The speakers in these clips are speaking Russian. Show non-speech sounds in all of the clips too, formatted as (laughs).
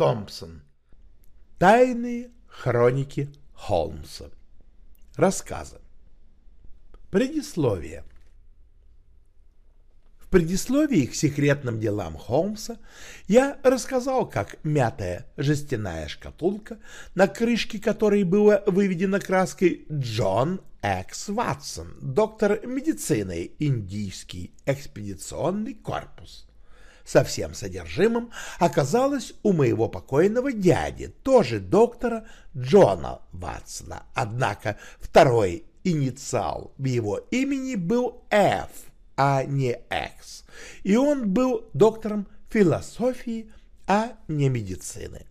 Томпсон. Тайные хроники Холмса. Рассказы. Предисловие. В предисловии к секретным делам Холмса я рассказал, как мятая жестяная шкатулка, на крышке которой было выведено краской Джон Экс Ватсон, доктор медицины, Индийский экспедиционный корпус, со всем содержимым оказалось у моего покойного дяди, тоже доктора Джона Ватсона. Однако второй инициал в его имени был F, а не X, и он был доктором философии, а не медицины.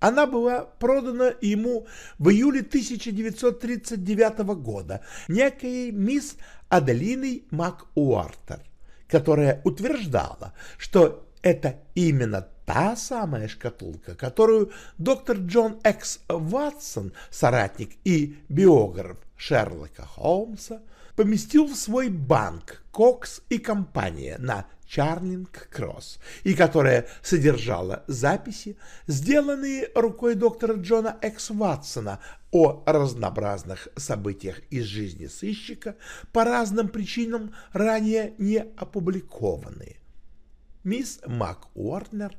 Она была продана ему в июле 1939 года некой мисс Аделиной МакУартер которая утверждала, что это именно та самая шкатулка, которую доктор Джон Экс Ватсон, соратник и биограф Шерлока Холмса, поместил в свой банк Кокс и компания на Чарлинг-Кросс, и которая содержала записи, сделанные рукой доктора Джона Экс Ватсона о разнообразных событиях из жизни сыщика, по разным причинам ранее не опубликованные мисс МакУорнер,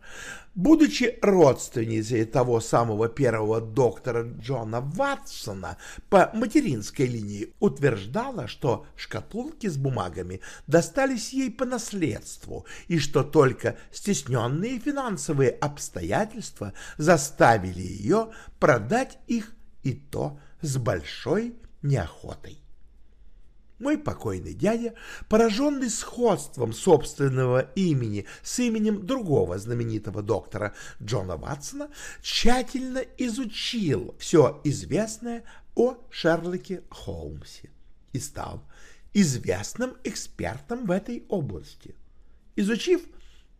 будучи родственницей того самого первого доктора Джона Ватсона по материнской линии, утверждала, что шкатулки с бумагами достались ей по наследству и что только стесненные финансовые обстоятельства заставили ее продать их и то с большой неохотой. Мой покойный дядя, пораженный сходством собственного имени с именем другого знаменитого доктора Джона Ватсона, тщательно изучил все известное о Шерлоке Холмсе и стал известным экспертом в этой области. Изучив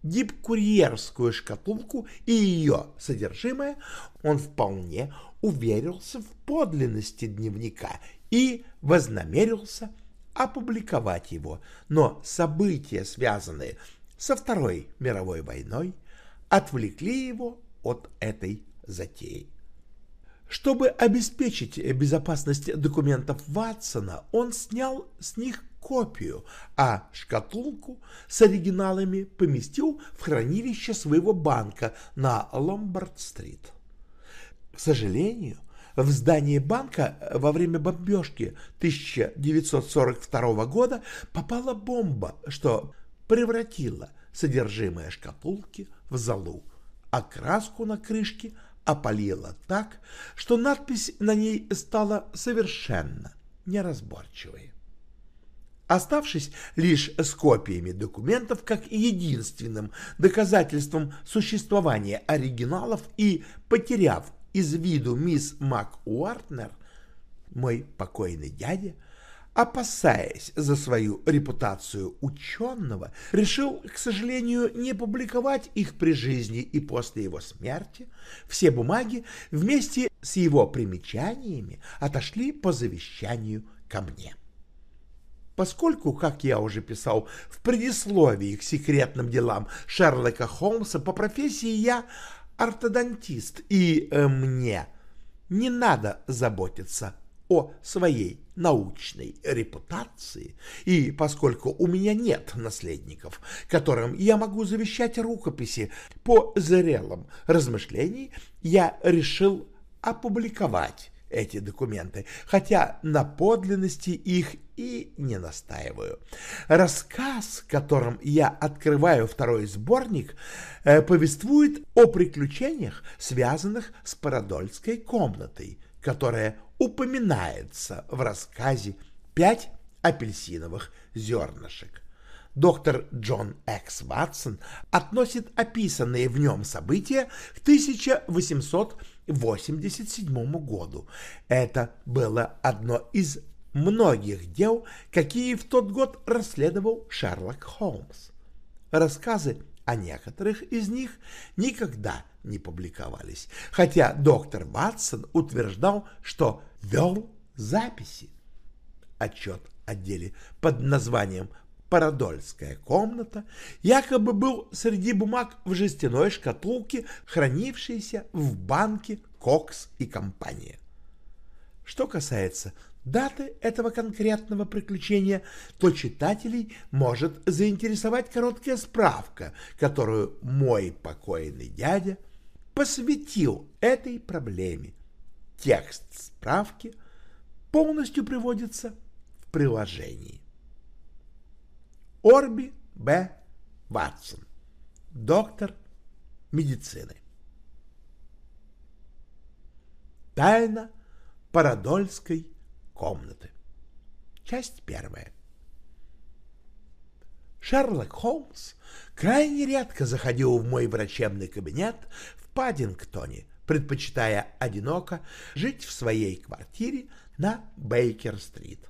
дипкурьерскую шкатулку и ее содержимое, он вполне уверился в подлинности дневника и вознамерился опубликовать его, но события, связанные со Второй мировой войной, отвлекли его от этой затеи. Чтобы обеспечить безопасность документов Ватсона, он снял с них копию, а шкатулку с оригиналами поместил в хранилище своего банка на Ломбард-стрит. К сожалению, в здании банка во время бомбежки 1942 года попала бомба, что превратила содержимое шкатулки в золу, а краску на крышке опалила так, что надпись на ней стала совершенно неразборчивой. Оставшись лишь с копиями документов как единственным доказательством существования оригиналов и потеряв из виду мисс МакУартнер, мой покойный дядя, опасаясь за свою репутацию ученого, решил, к сожалению, не публиковать их при жизни и после его смерти. Все бумаги вместе с его примечаниями отошли по завещанию ко мне. Поскольку, как я уже писал в предисловии к секретным делам Шерлока Холмса, по профессии я ортодонтист, и э, мне не надо заботиться о своей научной репутации, и поскольку у меня нет наследников, которым я могу завещать рукописи по зрелым размышлениям, я решил опубликовать эти документы, хотя на подлинности их и не настаиваю. Рассказ, которым я открываю второй сборник, э, повествует о приключениях, связанных с Парадольской комнатой, которое упоминается в рассказе «Пять апельсиновых зернышек». Доктор Джон Экс Ватсон относит описанные в нем события к 1887 году. Это было одно из многих дел, какие в тот год расследовал Шерлок Холмс. Рассказы о некоторых из них никогда не публиковались, хотя доктор Ватсон утверждал, что вел записи. Отчет о деле под названием Парадольская комната якобы был среди бумаг в жестяной шкатулке, хранившейся в банке Кокс и компания. Что касается даты этого конкретного приключения, то читателей может заинтересовать короткая справка, которую мой покойный дядя посвятил этой проблеме. Текст справки полностью приводится в приложении. Орби Б. Ватсон, доктор медицины. Тайна Парадольской комнаты. Часть первая. Шерлок Холмс крайне редко заходил в мой врачебный кабинет в Паддингтоне, предпочитая одиноко жить в своей квартире на Бейкер-стрит.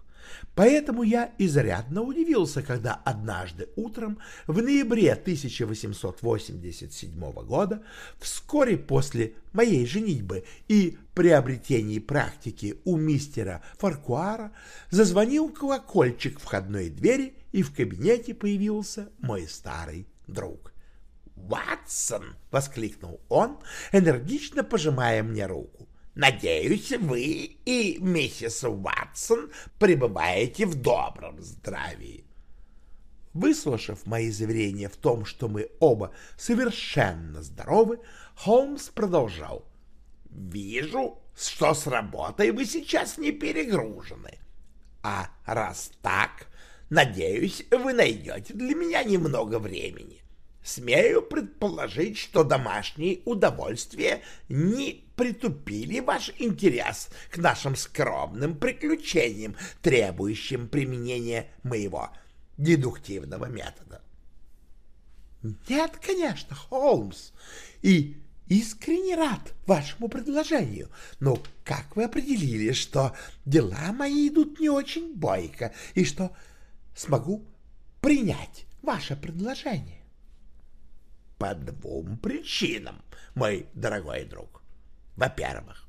Поэтому я изрядно удивился, когда однажды утром в ноябре 1887 года, вскоре после моей женитьбы и приобретения практики у мистера Фаркуара, зазвонил колокольчик входной двери, и в кабинете появился мой старый друг. «Ватсон!» — воскликнул он, энергично пожимая мне руку. Надеюсь, вы и миссис Уатсон пребываете в добром здравии. Выслушав мои заверения в том, что мы оба совершенно здоровы, Холмс продолжал. «Вижу, что с работой вы сейчас не перегружены. А раз так, надеюсь, вы найдете для меня немного времени. Смею предположить, что домашние удовольствия не притупили ваш интерес к нашим скромным приключениям, требующим применения моего дедуктивного метода. Нет, конечно, Холмс, и искренне рад вашему предложению. Но как вы определили, что дела мои идут не очень бойко, и что смогу принять ваше предложение? По двум причинам, мой дорогой друг. Во-первых,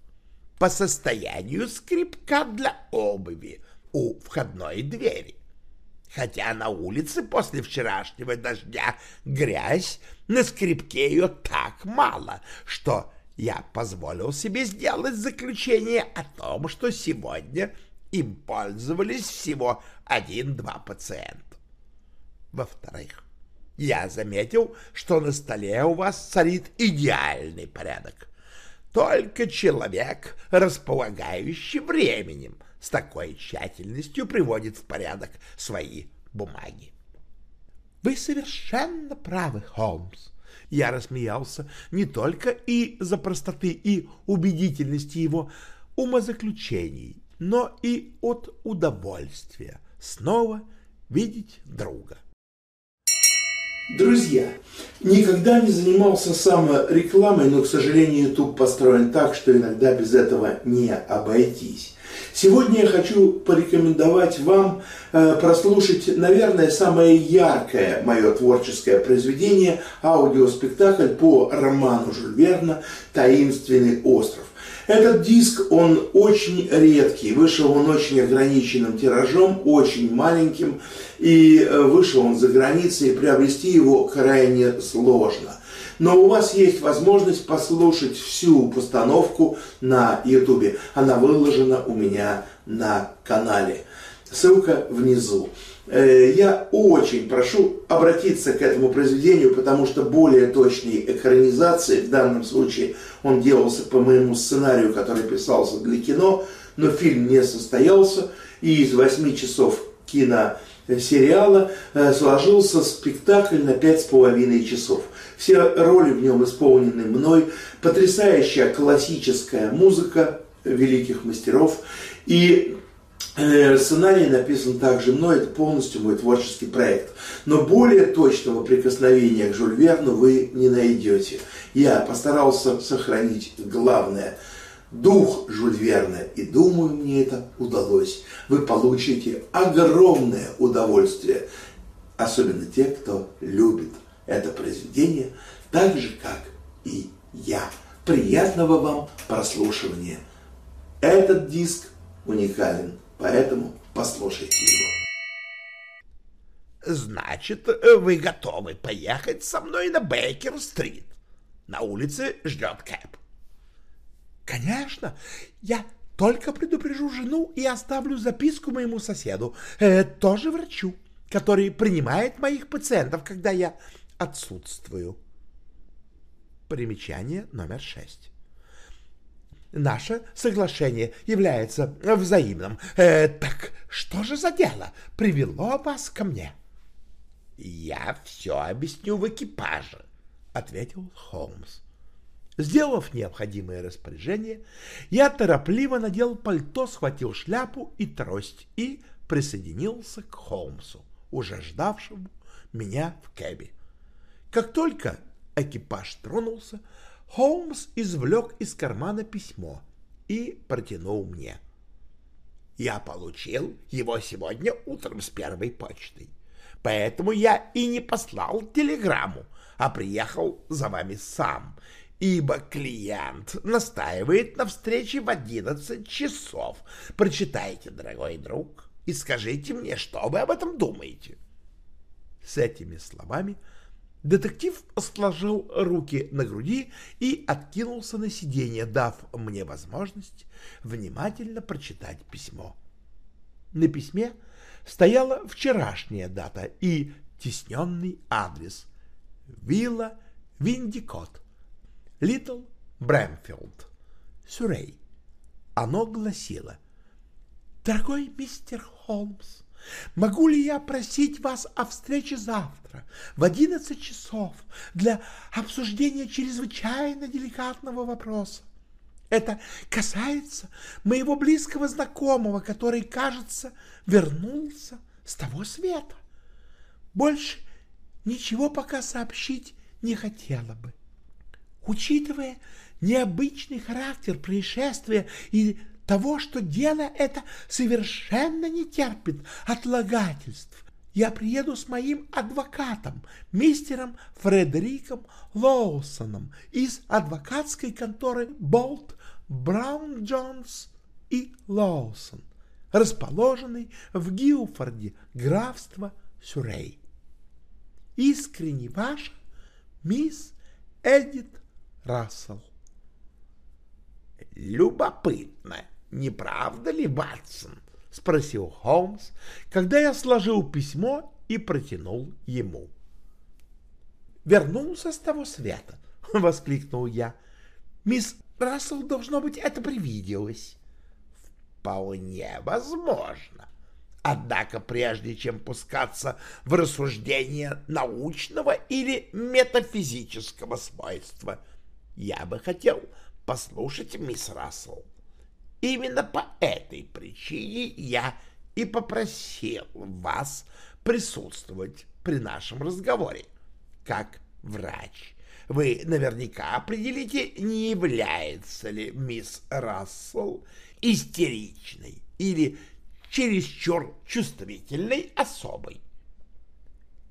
по состоянию скрипка для обуви у входной двери. Хотя на улице после вчерашнего дождя грязь, на скрипке ее так мало, что я позволил себе сделать заключение о том, что сегодня им пользовались всего один-два пациента. Во-вторых, я заметил, что на столе у вас царит идеальный порядок. Только человек, располагающий временем, с такой тщательностью приводит в порядок свои бумаги. Вы совершенно правы, Холмс. Я рассмеялся не только из-за простоты и убедительности его умозаключений, но и от удовольствия снова видеть друга. Друзья, никогда не занимался саморекламой, но, к сожалению, YouTube построен так, что иногда без этого не обойтись. Сегодня я хочу порекомендовать вам э, прослушать, наверное, самое яркое мое творческое произведение, аудиоспектакль по роману Жюль Верна «Таинственный остров». Этот диск, он очень редкий, вышел он очень ограниченным тиражом, очень маленьким, и э, вышел он за границей, и приобрести его крайне сложно. Но у вас есть возможность послушать всю постановку на ютубе. Она выложена у меня на канале. Ссылка внизу. Э, я очень прошу обратиться к этому произведению, потому что более точной экранизации, в данном случае он делался по моему сценарию, который писался для кино, но фильм не состоялся, и из восьми часов киносериала э, сложился спектакль на пять с половиной часов. Все роли в нем исполнены мной, потрясающая классическая музыка, великих мастеров. И э, сценарий написан также мной, это полностью мой творческий проект. Но более точного прикосновения к Жюль Верну вы не найдете. Я постарался сохранить главное – дух Жюль Верна, и думаю, мне это удалось. Вы получите огромное удовольствие, особенно те, кто любит это произведение, так же, как и я. Приятного вам прослушивания. Этот диск уникален, поэтому послушайте его. Значит, вы готовы поехать со мной на Бейкер-стрит? На улице ждет Кэп. Конечно, я только предупрежу жену и оставлю записку моему соседу, э, тоже врачу, который принимает моих пациентов, когда я отсутствую. Примечание номер шесть. Наше соглашение является взаимным. Э, так что же за дело привело вас ко мне? — Я все объясню в экипаже, — ответил Холмс. Сделав необходимое распоряжение, я торопливо надел пальто, схватил шляпу и трость и присоединился к Холмсу, уже ждавшему меня в кэбе. Как только экипаж тронулся, Холмс извлек из кармана письмо и протянул мне. Я получил его сегодня утром с первой почтой, поэтому я и не послал телеграмму, а приехал за вами сам, ибо клиент настаивает на встрече в одиннадцать часов. Прочитайте, дорогой друг, и скажите мне, что вы об этом думаете. С этими словами Детектив сложил руки на груди и откинулся на сиденье, дав мне возможность внимательно прочитать письмо. На письме стояла вчерашняя дата и тесненный адрес «Вилла Виндикот, Литл Брэмфилд, Сюрей». Оно гласило «Дорогой мистер Холмс, Могу ли я просить вас о встрече завтра в одиннадцать часов для обсуждения чрезвычайно деликатного вопроса? Это касается моего близкого знакомого, который, кажется, вернулся с того света. Больше ничего пока сообщить не хотела бы. Учитывая необычный характер происшествия и того, что дело это совершенно не терпит отлагательств. Я приеду с моим адвокатом, мистером Фредериком Лоусоном из адвокатской конторы Болт, Браун, Джонс и Лоусон, расположенной в Гилфорде, графство Сюрей. Искренне ваша мисс Эдит Рассел. Любопытно, не правда ли, Ватсон? — спросил Холмс, когда я сложил письмо и протянул ему. «Вернулся с того света!» (laughs) — воскликнул я. «Мисс Рассел, должно быть, это привиделось». «Вполне возможно. Однако прежде чем пускаться в рассуждение научного или метафизического свойства, я бы хотел послушать мисс Рассел. Именно по этой причине я и попросил вас присутствовать при нашем разговоре. Как врач, вы наверняка определите, не является ли мисс Рассел истеричной или чересчур чувствительной особой.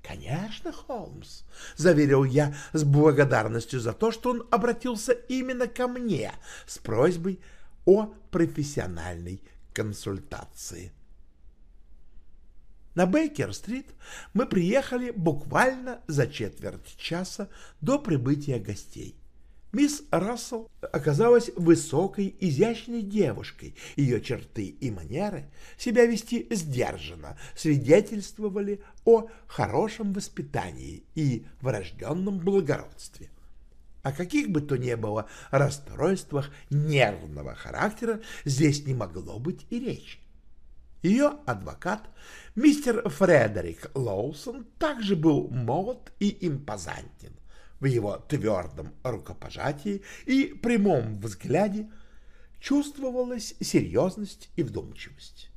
«Конечно, Холмс», — заверил я с благодарностью за то, что он обратился именно ко мне с просьбой о профессиональной консультации. На Бейкер-стрит мы приехали буквально за четверть часа до прибытия гостей. Мисс Рассел оказалась высокой, изящной девушкой. Ее черты и манеры себя вести сдержанно свидетельствовали о хорошем воспитании и врожденном благородстве. О каких бы то ни было расстройствах нервного характера здесь не могло быть и речи. Ее адвокат, мистер Фредерик Лоусон, также был молод и импозантен. В его твердом рукопожатии и прямом взгляде чувствовалась серьезность и вдумчивость.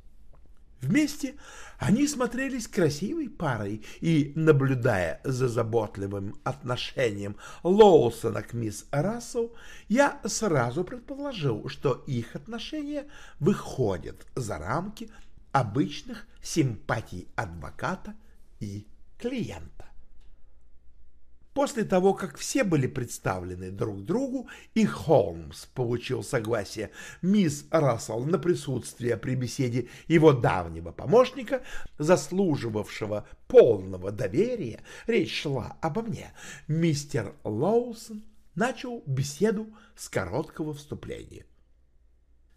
Вместе они смотрелись красивой парой, и, наблюдая за заботливым отношением Лоусона к мисс Рассел, я сразу предположил, что их отношения выходят за рамки обычных симпатий адвоката и клиента. После того, как все были представлены друг другу, и Холмс получил согласие мисс Рассел на присутствие при беседе его давнего помощника, заслуживавшего полного доверия, речь шла обо мне, мистер Лоусон начал беседу с короткого вступления.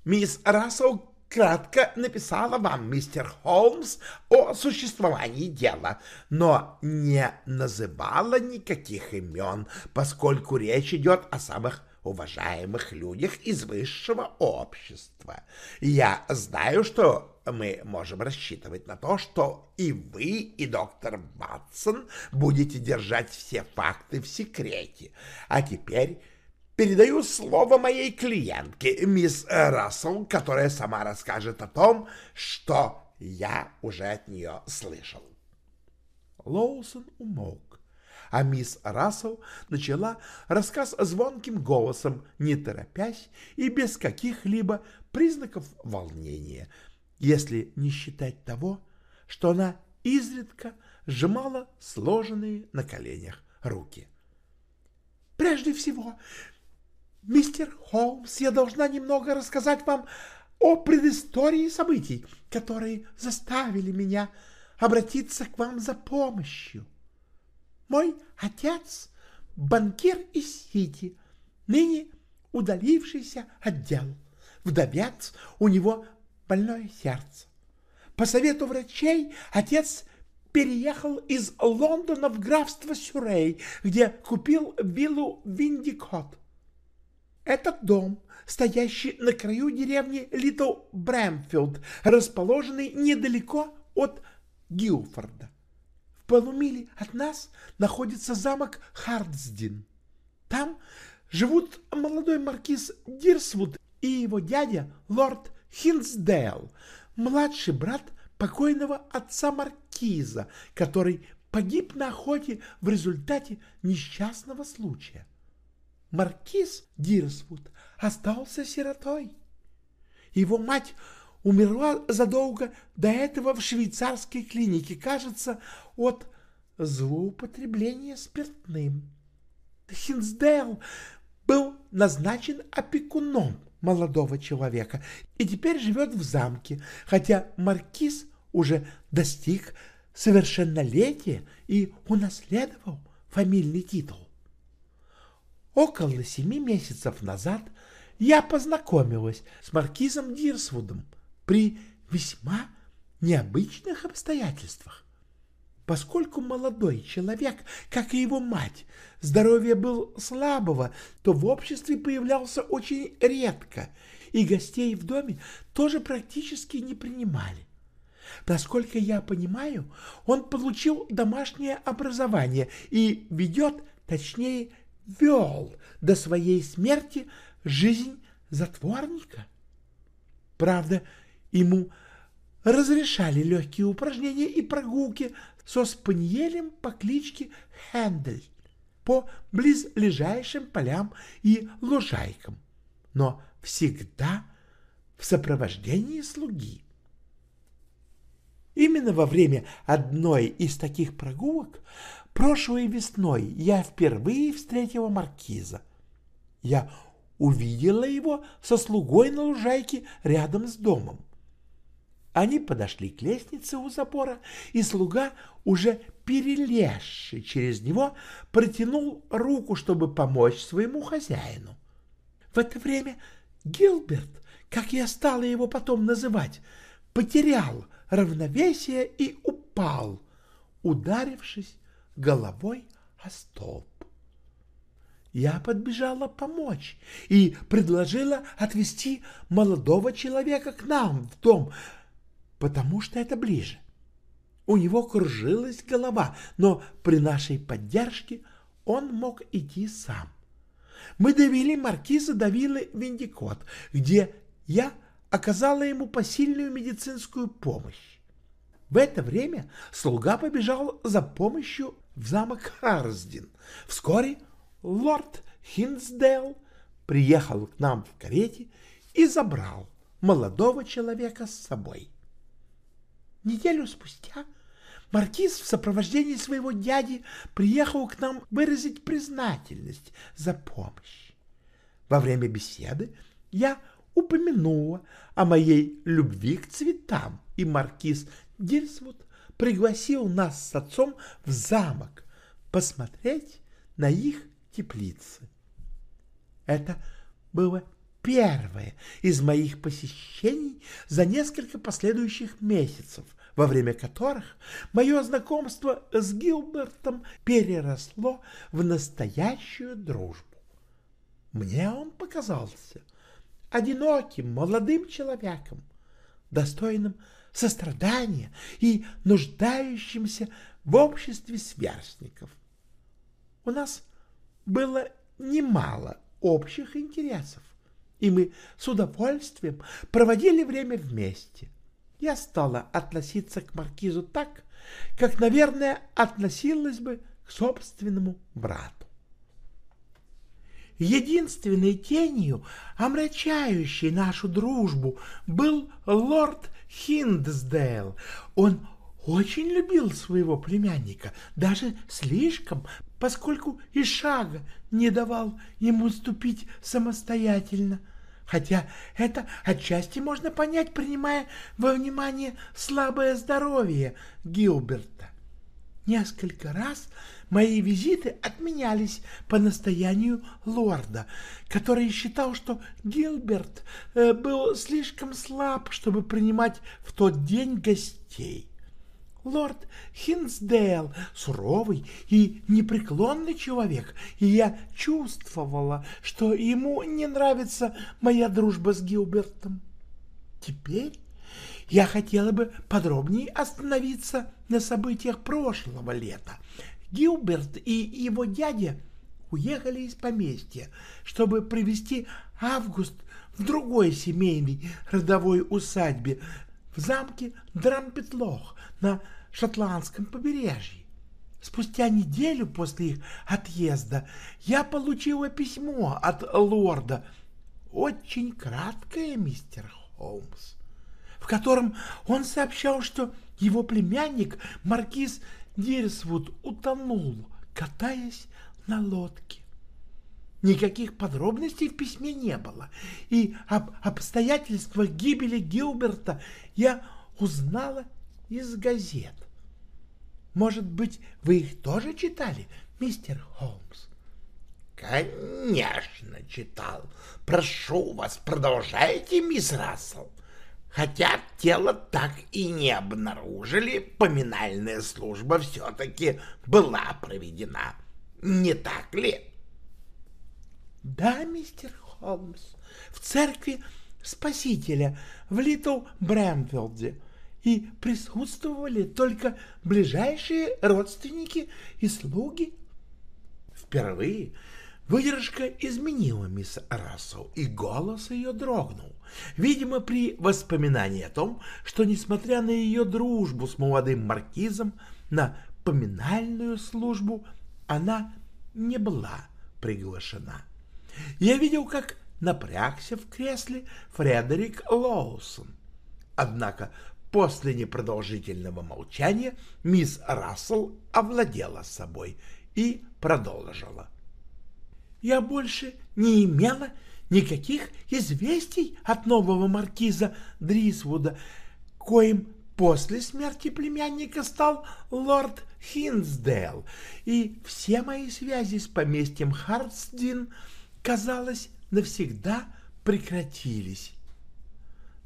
«Мисс Рассел кратко написала вам, мистер Холмс, о существовании дела, но не называла никаких имен, поскольку речь идет о самых уважаемых людях из высшего общества. Я знаю, что мы можем рассчитывать на то, что и вы, и доктор Ватсон будете держать все факты в секрете. А теперь передаю слово моей клиентке, мисс Рассел, которая сама расскажет о том, что я уже от нее слышал. Лоусон умолк, а мисс Рассел начала рассказ звонким голосом, не торопясь и без каких-либо признаков волнения, если не считать того, что она изредка сжимала сложенные на коленях руки. «Прежде всего, «Мистер Холмс, я должна немного рассказать вам о предыстории событий, которые заставили меня обратиться к вам за помощью. Мой отец — банкир из Сити, ныне удалившийся отдел. Вдовец, у него больное сердце. По совету врачей отец переехал из Лондона в графство Сюрей, где купил виллу Виндикот. Этот дом, стоящий на краю деревни Литл Брэмфилд, расположенный недалеко от Гилфорда. В полумиле от нас находится замок Хардсдин. Там живут молодой маркиз Дирсвуд и его дядя лорд Хинсдейл, младший брат покойного отца маркиза, который погиб на охоте в результате несчастного случая маркиз Дирсвуд остался сиротой. Его мать умерла задолго до этого в швейцарской клинике, кажется, от злоупотребления спиртным. Хинсдейл был назначен опекуном молодого человека и теперь живет в замке, хотя маркиз уже достиг совершеннолетия и унаследовал фамильный титул. Около семи месяцев назад я познакомилась с маркизом Дирсвудом при весьма необычных обстоятельствах. Поскольку молодой человек, как и его мать, здоровье был слабого, то в обществе появлялся очень редко, и гостей в доме тоже практически не принимали. Насколько я понимаю, он получил домашнее образование и ведет, точнее, вел до своей смерти жизнь затворника. Правда, ему разрешали легкие упражнения и прогулки со спаниелем по кличке Хендель по близлежащим полям и лужайкам, но всегда в сопровождении слуги. Именно во время одной из таких прогулок Прошлой весной я впервые встретила маркиза. Я увидела его со слугой на лужайке рядом с домом. Они подошли к лестнице у забора, и слуга, уже перелезший через него, протянул руку, чтобы помочь своему хозяину. В это время Гилберт, как я стала его потом называть, потерял равновесие и упал, ударившись головой о столб. Я подбежала помочь и предложила отвезти молодого человека к нам в дом, потому что это ближе. У него кружилась голова, но при нашей поддержке он мог идти сам. мы довели маркиза до виллы Виндикот, где я оказала ему посильную медицинскую помощь. В это время слуга побежал за помощью в замок Харсдин. Вскоре лорд Хинсдейл приехал к нам в карете и забрал молодого человека с собой. Неделю спустя маркиз в сопровождении своего дяди приехал к нам выразить признательность за помощь. Во время беседы я упомянула о моей любви к цветам, и маркиз Дильсвуд пригласил нас с отцом в замок посмотреть на их теплицы. Это было первое из моих посещений за несколько последующих месяцев, во время которых мое знакомство с Гилбертом переросло в настоящую дружбу. Мне он показался одиноким молодым человеком, достойным сострадания и нуждающимся в обществе сверстников. У нас было немало общих интересов, и мы с удовольствием проводили время вместе. Я стала относиться к маркизу так, как, наверное, относилась бы к собственному брату. Единственной тенью, омрачающей нашу дружбу, был лорд Хиндсдейл. Он очень любил своего племянника, даже слишком, поскольку и шага не давал ему ступить самостоятельно. Хотя это отчасти можно понять, принимая во внимание слабое здоровье Гилберта. Несколько раз мои визиты отменялись по настоянию лорда, который считал, что Гилберт э, был слишком слаб, чтобы принимать в тот день гостей. Лорд Хинсдейл суровый и непреклонный человек, и я чувствовала, что ему не нравится моя дружба с Гилбертом. Теперь я хотела бы подробнее остановиться на событиях прошлого лета. Гилберт и его дядя уехали из поместья, чтобы провести август в другой семейной родовой усадьбе в замке Дрампетлох на шотландском побережье. Спустя неделю после их отъезда я получила письмо от лорда, очень краткое, мистер Холмс, в котором он сообщал, что его племянник, маркиз Дирсвуд, утонул, катаясь на лодке. Никаких подробностей в письме не было, и об обстоятельствах гибели Гилберта я узнала из газет. Может быть, вы их тоже читали, мистер Холмс? Конечно, читал. Прошу вас, продолжайте, мисс Рассел. Хотя тело так и не обнаружили, поминальная служба все-таки была проведена. Не так ли? Да, мистер Холмс, в церкви Спасителя в Литл Брэмфилде и присутствовали только ближайшие родственники и слуги. Впервые выдержка изменила мисс Рассел, и голос ее дрогнул. Видимо, при воспоминании о том, что, несмотря на ее дружбу с молодым маркизом, на поминальную службу она не была приглашена. Я видел, как напрягся в кресле Фредерик Лоусон. Однако после непродолжительного молчания мисс Рассел овладела собой и продолжила. «Я больше не имела никаких известий от нового маркиза Дрисвуда, коим после смерти племянника стал лорд Хинсдейл, и все мои связи с поместьем Хартсдин — казалось, навсегда прекратились.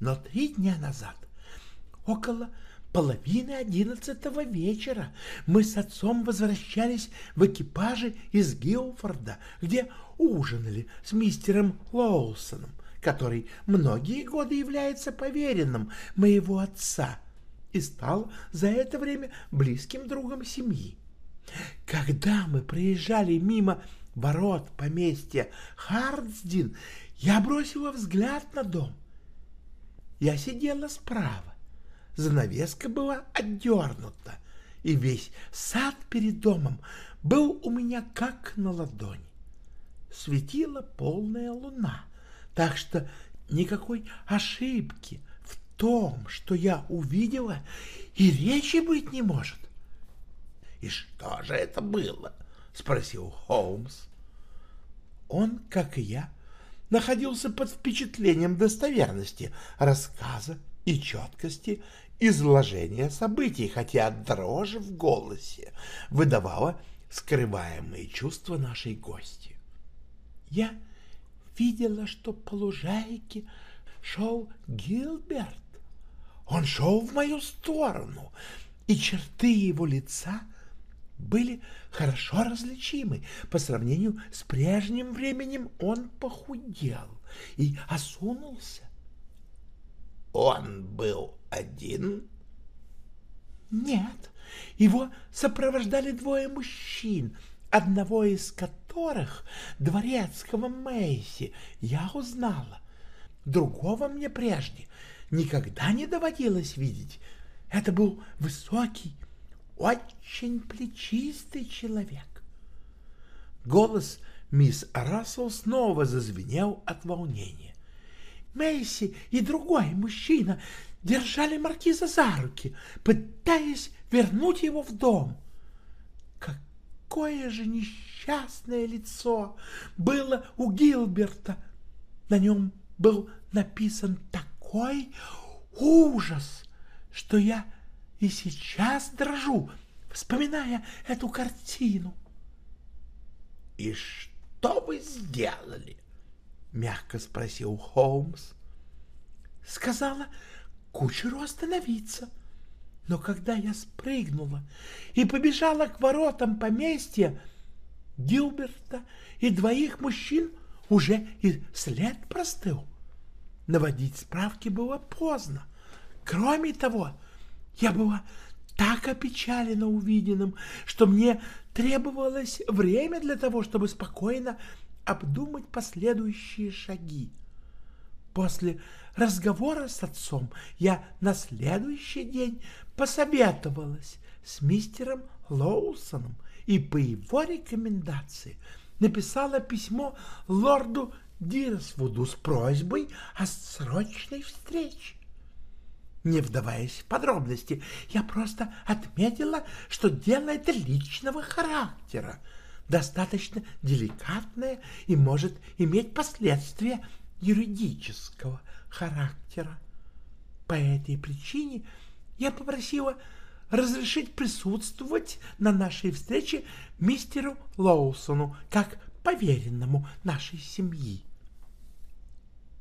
Но три дня назад, около половины одиннадцатого вечера, мы с отцом возвращались в экипаже из Гилфорда, где ужинали с мистером Лоусоном, который многие годы является поверенным моего отца и стал за это время близким другом семьи. Когда мы проезжали мимо ворот поместья Хардсдин я бросила взгляд на дом. Я сидела справа. Занавеска была отдернута, и весь сад перед домом был у меня как на ладони. Светила полная луна, так что никакой ошибки в том, что я увидела, и речи быть не может. — И что же это было? — спросил Холмс. Он, как и я, находился под впечатлением достоверности рассказа и четкости изложения событий, хотя дрожь в голосе выдавала скрываемые чувства нашей гости. Я видела, что по лужайке шел Гилберт. Он шел в мою сторону, и черты его лица были хорошо различимы. По сравнению с прежним временем он похудел и осунулся. Он был один? Нет, его сопровождали двое мужчин, одного из которых, дворецкого Мэйси, я узнала. Другого мне прежде никогда не доводилось видеть. Это был высокий, очень плечистый человек. Голос мисс Рассел снова зазвенел от волнения. Мэйси и другой мужчина держали маркиза за руки, пытаясь вернуть его в дом. Какое же несчастное лицо было у Гилберта! На нем был написан такой ужас, что я и сейчас дрожу, вспоминая эту картину. — И что вы сделали? — мягко спросил Холмс. — Сказала кучеру остановиться. Но когда я спрыгнула и побежала к воротам поместья, Гилберта и двоих мужчин уже и след простыл. Наводить справки было поздно. Кроме того, я была так опечалена увиденным, что мне требовалось время для того, чтобы спокойно обдумать последующие шаги. После разговора с отцом я на следующий день посоветовалась с мистером Лоусоном и по его рекомендации написала письмо лорду Дирсвуду с просьбой о срочной встрече. Не вдаваясь в подробности, я просто отметила, что дело это личного характера, достаточно деликатное и может иметь последствия юридического характера. По этой причине я попросила разрешить присутствовать на нашей встрече мистеру Лоусону как поверенному нашей семьи.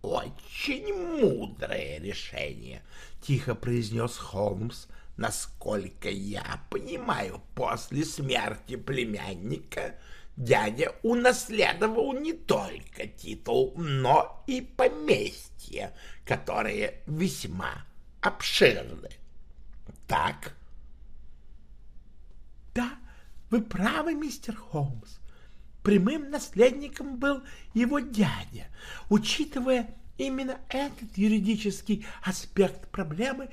«Очень мудрое решение», — тихо произнес Холмс. «Насколько я понимаю, после смерти племянника дядя унаследовал не только титул, но и поместье, которое весьма обширны. Так?» «Да, вы правы, мистер Холмс прямым наследником был его дядя. Учитывая именно этот юридический аспект проблемы,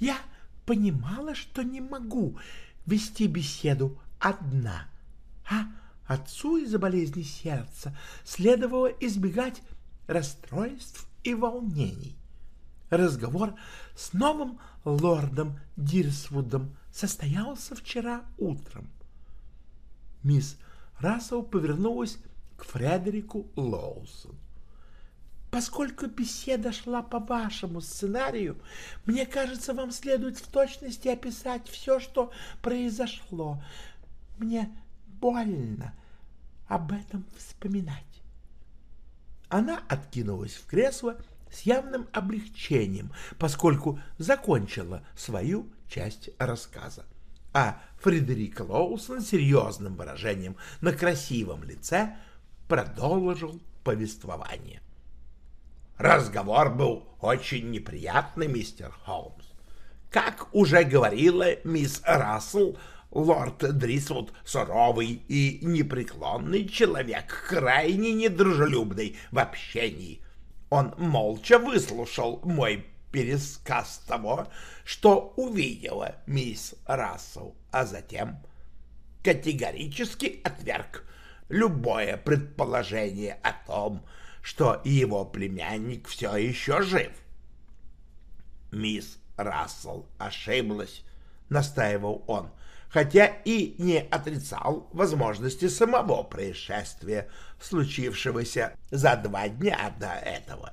я понимала, что не могу вести беседу одна, а отцу из-за болезни сердца следовало избегать расстройств и волнений. Разговор с новым лордом Дирсвудом состоялся вчера утром. Мисс Рассел повернулась к Фредерику Лоусону. Поскольку беседа шла по вашему сценарию, мне кажется, вам следует в точности описать все, что произошло. Мне больно об этом вспоминать. Она откинулась в кресло с явным облегчением, поскольку закончила свою часть рассказа а Фредерик Лоусон серьезным выражением на красивом лице продолжил повествование. Разговор был очень неприятный, мистер Холмс. Как уже говорила мисс Рассел, Лорд Дрисвуд — суровый и непреклонный человек, крайне недружелюбный в общении. Он молча выслушал мой пересказ того, что увидела мисс Рассел, а затем категорически отверг любое предположение о том, что его племянник все еще жив. Мисс Рассел ошиблась, настаивал он, хотя и не отрицал возможности самого происшествия, случившегося за два дня до этого.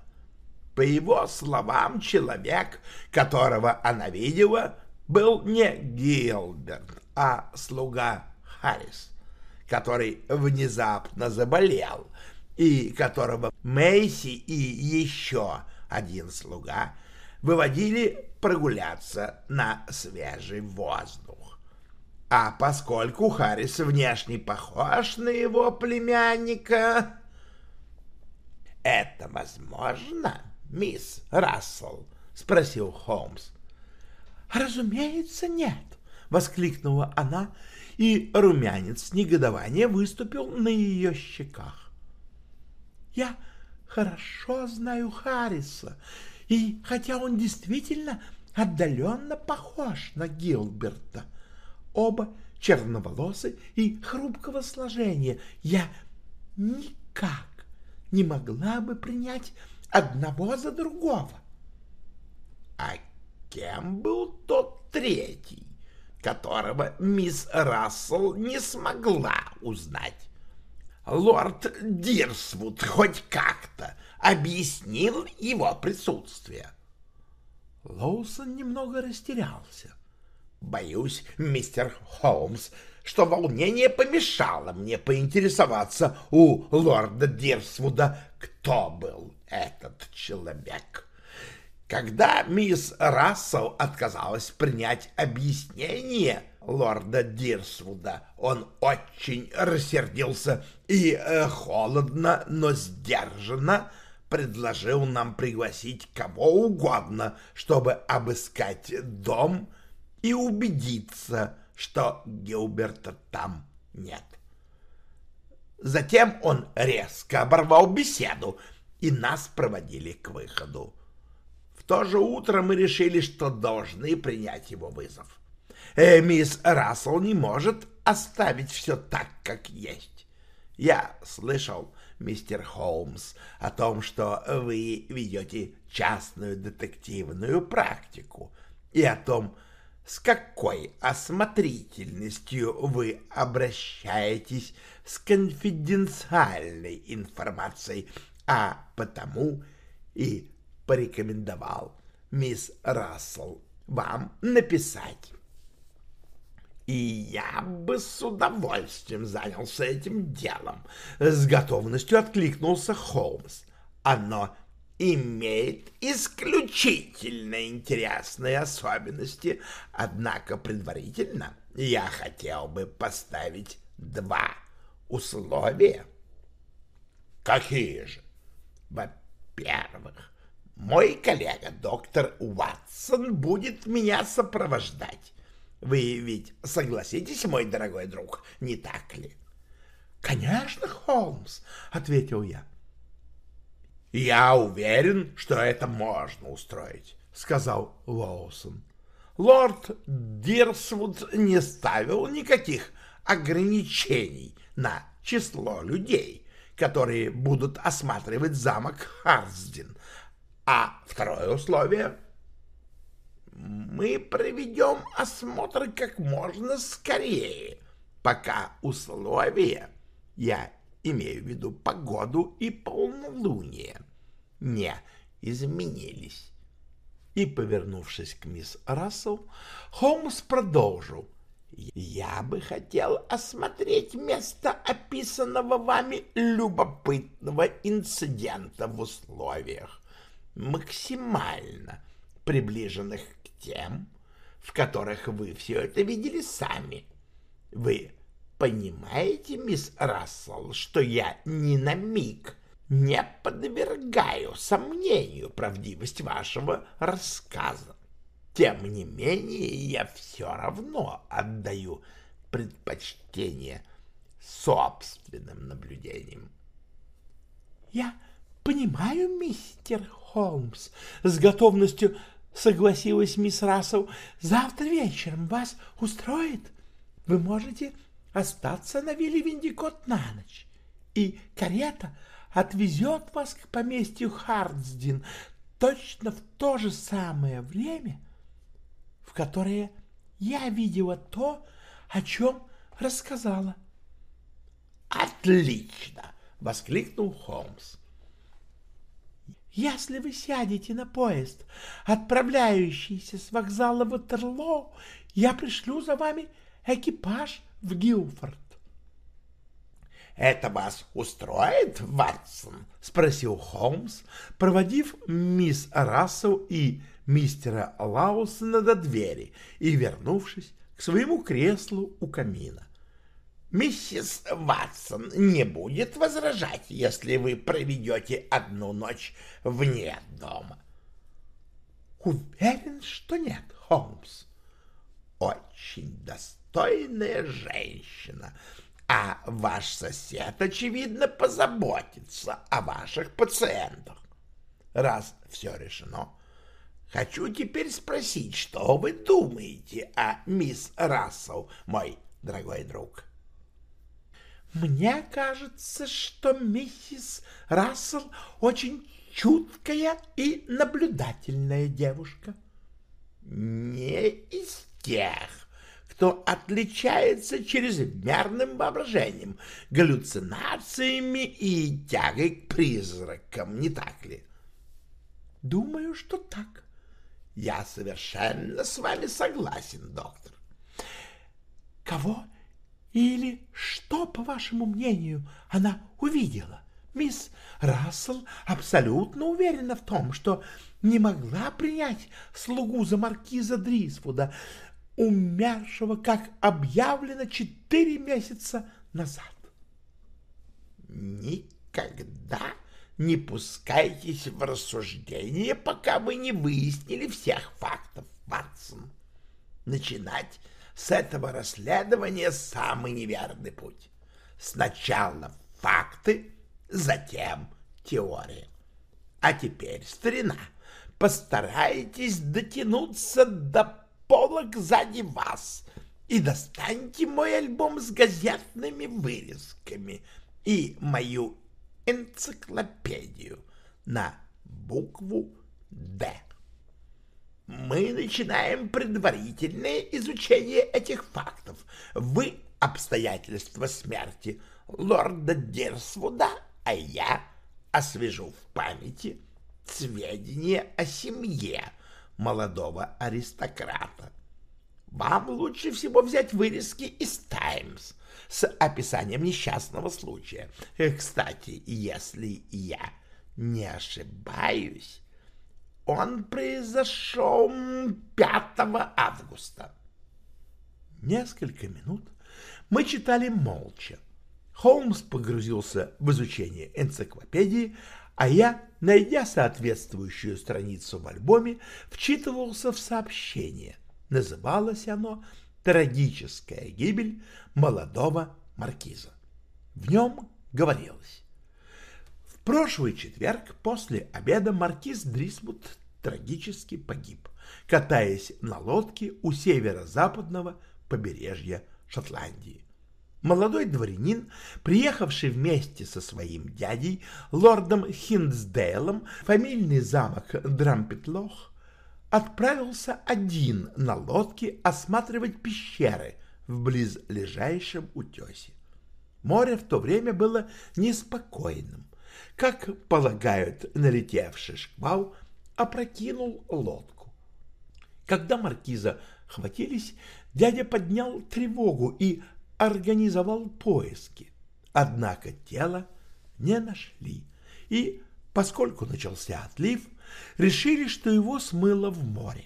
По его словам, человек, которого она видела, был не Гилберт, а слуга Харрис, который внезапно заболел, и которого Мэйси и еще один слуга выводили прогуляться на свежий воздух. А поскольку Харрис внешне похож на его племянника... — Это возможно, мисс Рассел? — спросил Холмс. — Разумеется, нет, — воскликнула она, и румянец негодования выступил на ее щеках. — Я хорошо знаю Харриса, и хотя он действительно отдаленно похож на Гилберта, оба черноволосы и хрупкого сложения, я никак не могла бы принять одного за другого. А кем был тот третий, которого мисс Рассел не смогла узнать? Лорд Дирсвуд хоть как-то объяснил его присутствие. Лоусон немного растерялся. Боюсь, мистер Холмс, что волнение помешало мне поинтересоваться у лорда Дирсвуда, кто был этот человек. Когда мисс Рассел отказалась принять объяснение лорда Дирсвуда, он очень рассердился и э, холодно, но сдержанно предложил нам пригласить кого угодно, чтобы обыскать дом и убедиться, что Гилберта там нет. Затем он резко оборвал беседу, и нас проводили к выходу. В то же утро мы решили, что должны принять его вызов. Э, мисс Рассел не может оставить все так, как есть. Я слышал, мистер Холмс, о том, что вы ведете частную детективную практику, и о том, с какой осмотрительностью вы обращаетесь с конфиденциальной информацией, а потому и порекомендовал мисс Рассел вам написать и я бы с удовольствием занялся этим делом. С готовностью откликнулся Холмс. Оно имеет исключительно интересные особенности, однако предварительно я хотел бы поставить два условия. Какие же? Во-первых, мой коллега доктор Уатсон будет меня сопровождать. Вы ведь согласитесь, мой дорогой друг, не так ли? — Конечно, Холмс, — ответил я. — Я уверен, что это можно устроить, — сказал Лоусон. Лорд Дирсвуд не ставил никаких ограничений на число людей, которые будут осматривать замок Харсдин. А второе условие мы проведем осмотр как можно скорее, пока условия, я имею в виду погоду и полнолуние, не изменились. И, повернувшись к мисс Рассел, Холмс продолжил. «Я бы хотел осмотреть место описанного вами любопытного инцидента в условиях, максимально приближенных тем, в которых вы все это видели сами. Вы понимаете, мисс Рассел, что я ни на миг не подвергаю сомнению правдивость вашего рассказа. Тем не менее, я все равно отдаю предпочтение собственным наблюдениям. «Я понимаю, мистер Холмс», — с готовностью согласилась мисс Рассел. «Завтра вечером вас устроит? Вы можете остаться на вилле Виндикот на ночь, и карета отвезет вас к поместью Хардсдин точно в то же самое время, в которое я видела то, о чем рассказала. «Отлично!» — воскликнул Холмс. «Если вы сядете на поезд, отправляющийся с вокзала Ватерлоо, я пришлю за вами экипаж в Гилфорд. «Это вас устроит, Ватсон?» — спросил Холмс, проводив мисс Рассел и мистера Лаусона до двери и вернувшись к своему креслу у камина. «Миссис Ватсон не будет возражать, если вы проведете одну ночь вне дома». «Уверен, что нет, Холмс». «Очень достойная женщина», а ваш сосед, очевидно, позаботится о ваших пациентах. Раз все решено, хочу теперь спросить, что вы думаете о мисс Рассел, мой дорогой друг? Мне кажется, что миссис Рассел очень чуткая и наблюдательная девушка. Не из тех, кто отличается чрезмерным воображением, галлюцинациями и тягой к призракам, не так ли? Думаю, что так. Я совершенно с вами согласен, доктор. Кого или что, по вашему мнению, она увидела? Мисс Рассел абсолютно уверена в том, что не могла принять слугу за маркиза Дрисфуда, умершего, как объявлено четыре месяца назад. Никогда не пускайтесь в рассуждение, пока вы не выяснили всех фактов, Ватсон. Начинать с этого расследования самый неверный путь. Сначала факты, затем теория. А теперь, старина, постарайтесь дотянуться до полок сзади вас и достаньте мой альбом с газетными вырезками и мою энциклопедию на букву «Д». Мы начинаем предварительное изучение этих фактов. Вы — обстоятельства смерти лорда Дирсвуда, а я освежу в памяти сведения о семье, молодого аристократа. Вам лучше всего взять вырезки из «Таймс» с описанием несчастного случая. Э, кстати, если я не ошибаюсь, он произошел 5 августа. Несколько минут мы читали молча. Холмс погрузился в изучение энциклопедии, а я, найдя соответствующую страницу в альбоме, вчитывался в сообщение. Называлось оно «Трагическая гибель молодого маркиза». В нем говорилось. В прошлый четверг после обеда маркиз Дрисмут трагически погиб, катаясь на лодке у северо-западного побережья Шотландии молодой дворянин, приехавший вместе со своим дядей, лордом Хиндсдейлом, фамильный замок Дрампетлох, отправился один на лодке осматривать пещеры в близлежащем утесе. Море в то время было неспокойным. Как полагают налетевший шквал, опрокинул лодку. Когда маркиза хватились, дядя поднял тревогу и организовал поиски, однако тело не нашли, и, поскольку начался отлив, решили, что его смыло в море.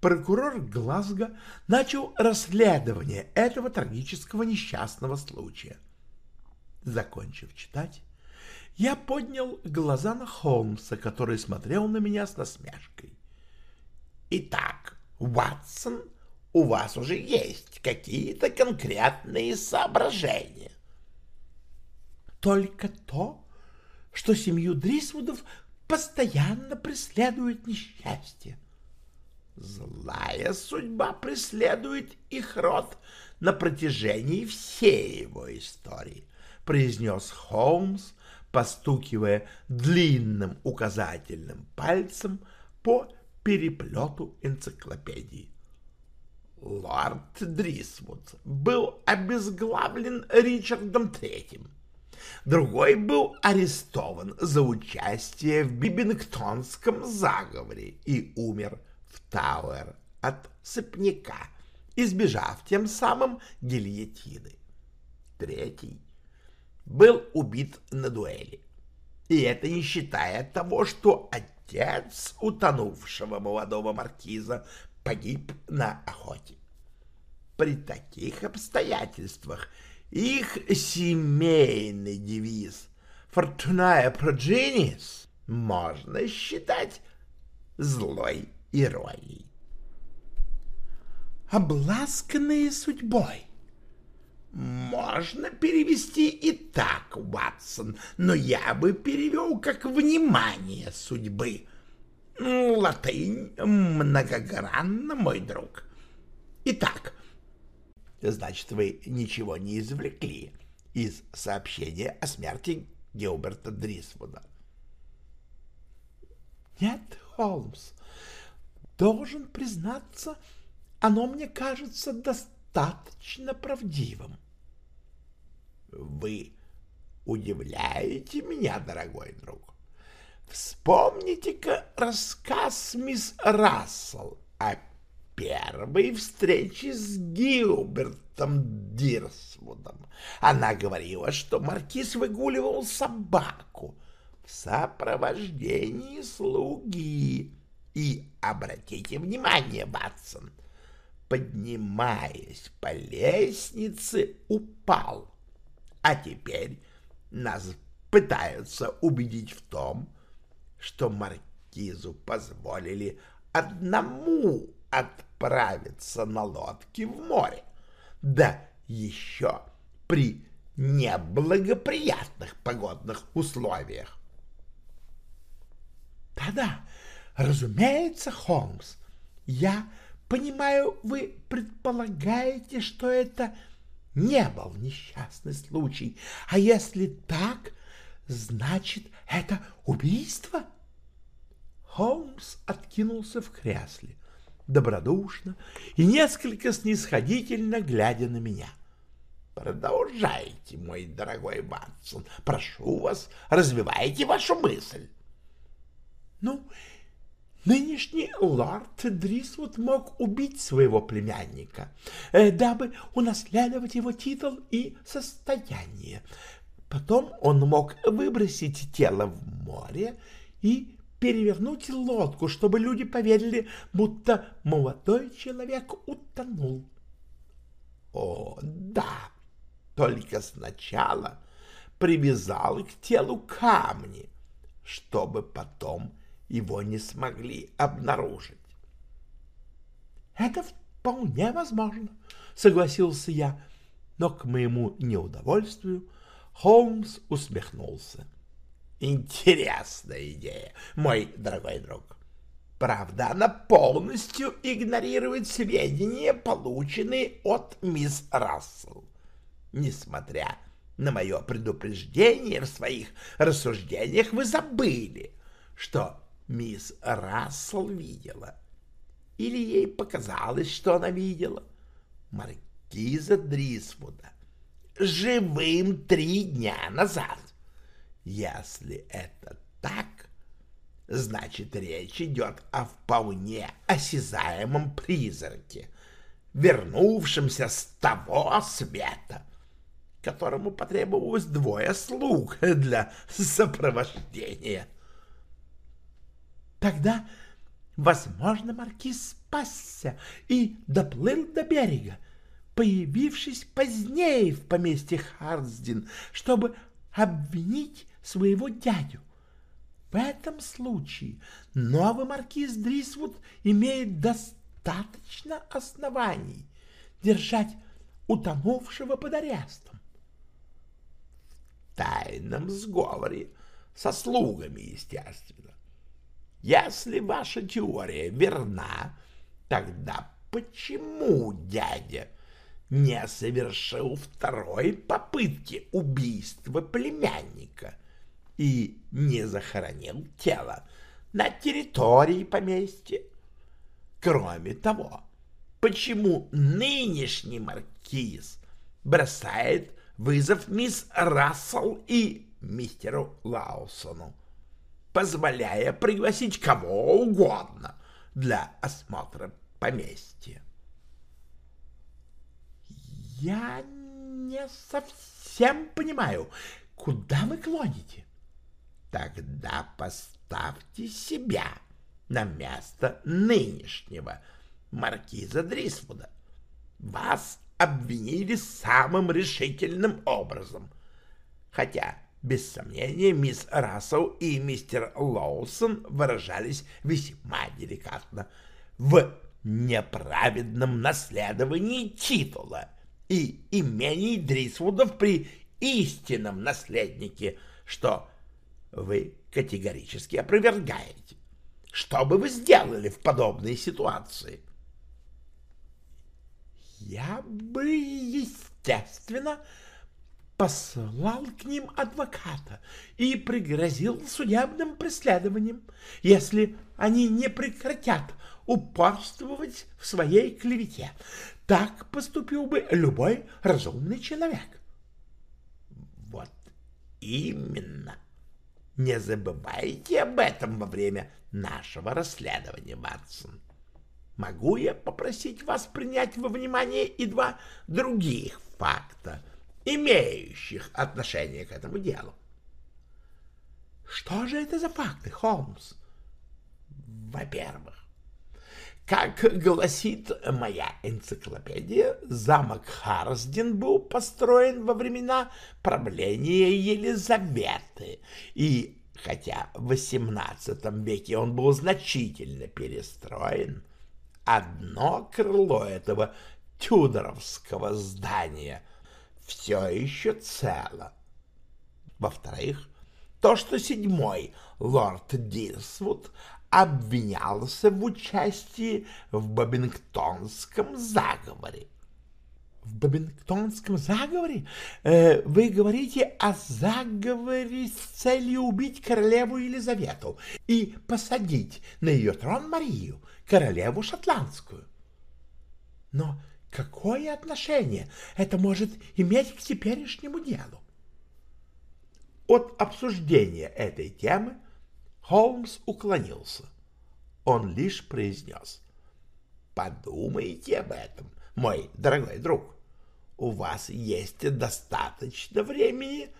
Прокурор Глазго начал расследование этого трагического несчастного случая. Закончив читать, я поднял глаза на Холмса, который смотрел на меня с насмешкой. «Итак, Ватсон, у вас уже есть какие-то конкретные соображения. Только то, что семью Дрисвудов постоянно преследует несчастье. Злая судьба преследует их род на протяжении всей его истории, произнес Холмс, постукивая длинным указательным пальцем по переплету энциклопедии. Лорд Дрисвуд был обезглавлен Ричардом Третьим. Другой был арестован за участие в Бибингтонском заговоре и умер в Тауэр от сыпняка, избежав тем самым гильотины. Третий был убит на дуэли. И это не считая того, что отец утонувшего молодого маркиза погиб на охоте. При таких обстоятельствах их семейный девиз «Fortunae progenies» можно считать злой иронией. «Обласканные судьбой» Можно перевести и так, Ватсон, но я бы перевел как «внимание судьбы». Латынь многогранна, мой друг. Итак, значит, вы ничего не извлекли из сообщения о смерти Гилберта Дрисвуда. Нет, Холмс, должен признаться, оно мне кажется достаточно правдивым. Вы удивляете меня, дорогой друг. Вспомните-ка рассказ мисс Рассел о первой встрече с Гилбертом Дирсвудом. Она говорила, что маркиз выгуливал собаку в сопровождении слуги. И обратите внимание, Ватсон, поднимаясь по лестнице, упал а теперь нас пытаются убедить в том, что маркизу позволили одному отправиться на лодке в море, да еще при неблагоприятных погодных условиях. Да-да, разумеется, Холмс, я понимаю, вы предполагаете, что это не был несчастный случай. А если так, значит, это убийство? Холмс откинулся в кресле, добродушно и несколько снисходительно глядя на меня. Продолжайте, мой дорогой Ватсон. Прошу вас, развивайте вашу мысль. Ну, Нынешний лорд Дрисвуд мог убить своего племянника, э, дабы унаследовать его титул и состояние. Потом он мог выбросить тело в море и перевернуть лодку, чтобы люди поверили, будто молодой человек утонул. О, да, только сначала привязал к телу камни, чтобы потом его не смогли обнаружить. «Это вполне возможно», — согласился я, но к моему неудовольствию Холмс усмехнулся. «Интересная идея, мой дорогой друг. Правда, она полностью игнорирует сведения, полученные от мисс Рассел. Несмотря на мое предупреждение в своих рассуждениях, вы забыли, что мисс Рассел видела. Или ей показалось, что она видела. Маркиза Дрисвуда. Живым три дня назад. Если это так, значит, речь идет о вполне осязаемом призраке, вернувшемся с того света, которому потребовалось двое слуг для сопровождения. Тогда, возможно, маркиз спасся и доплыл до берега, появившись позднее в поместье Харсдин, чтобы обвинить своего дядю. В этом случае новый маркиз Дрисвуд имеет достаточно оснований держать утонувшего под арестом. В тайном сговоре со слугами, естественно. Если ваша теория верна, тогда почему дядя не совершил второй попытки убийства племянника и не захоронил тело на территории поместья? Кроме того, почему нынешний маркиз бросает вызов мисс Рассел и мистеру Лаусону, позволяя пригласить кого угодно для осмотра поместья? Я не совсем понимаю, куда вы клоните? Тогда поставьте себя на место нынешнего маркиза Дрисвуда. Вас обвинили самым решительным образом. Хотя, без сомнения, мисс Рассел и мистер Лоусон выражались весьма деликатно в неправедном наследовании титула и имений Дрисвудов при истинном наследнике, что вы категорически опровергаете. Что бы вы сделали в подобной ситуации? Я бы, естественно, послал к ним адвоката и пригрозил судебным преследованием, если они не прекратят упорствовать в своей клевете. Так поступил бы любой разумный человек. Вот именно. Не забывайте об этом во время нашего расследования, Ватсон. Могу я попросить вас принять во внимание и два других факта, имеющих отношение к этому делу? Что же это за факты, Холмс? Во-первых, как гласит моя энциклопедия, замок Харсдин был построен во времена правления Елизаветы, и хотя в XVIII веке он был значительно перестроен, одно крыло этого тюдоровского здания все еще цело. Во-вторых, то, что седьмой лорд Дирсвуд обвинялся в участии в Бабингтонском заговоре. В Бабингтонском заговоре? Э, вы говорите о заговоре с целью убить королеву Елизавету и посадить на ее трон Марию, королеву шотландскую. Но какое отношение это может иметь к теперешнему делу? От обсуждения этой темы Холмс уклонился. Он лишь произнес. «Подумайте об этом, мой дорогой друг. У вас есть достаточно времени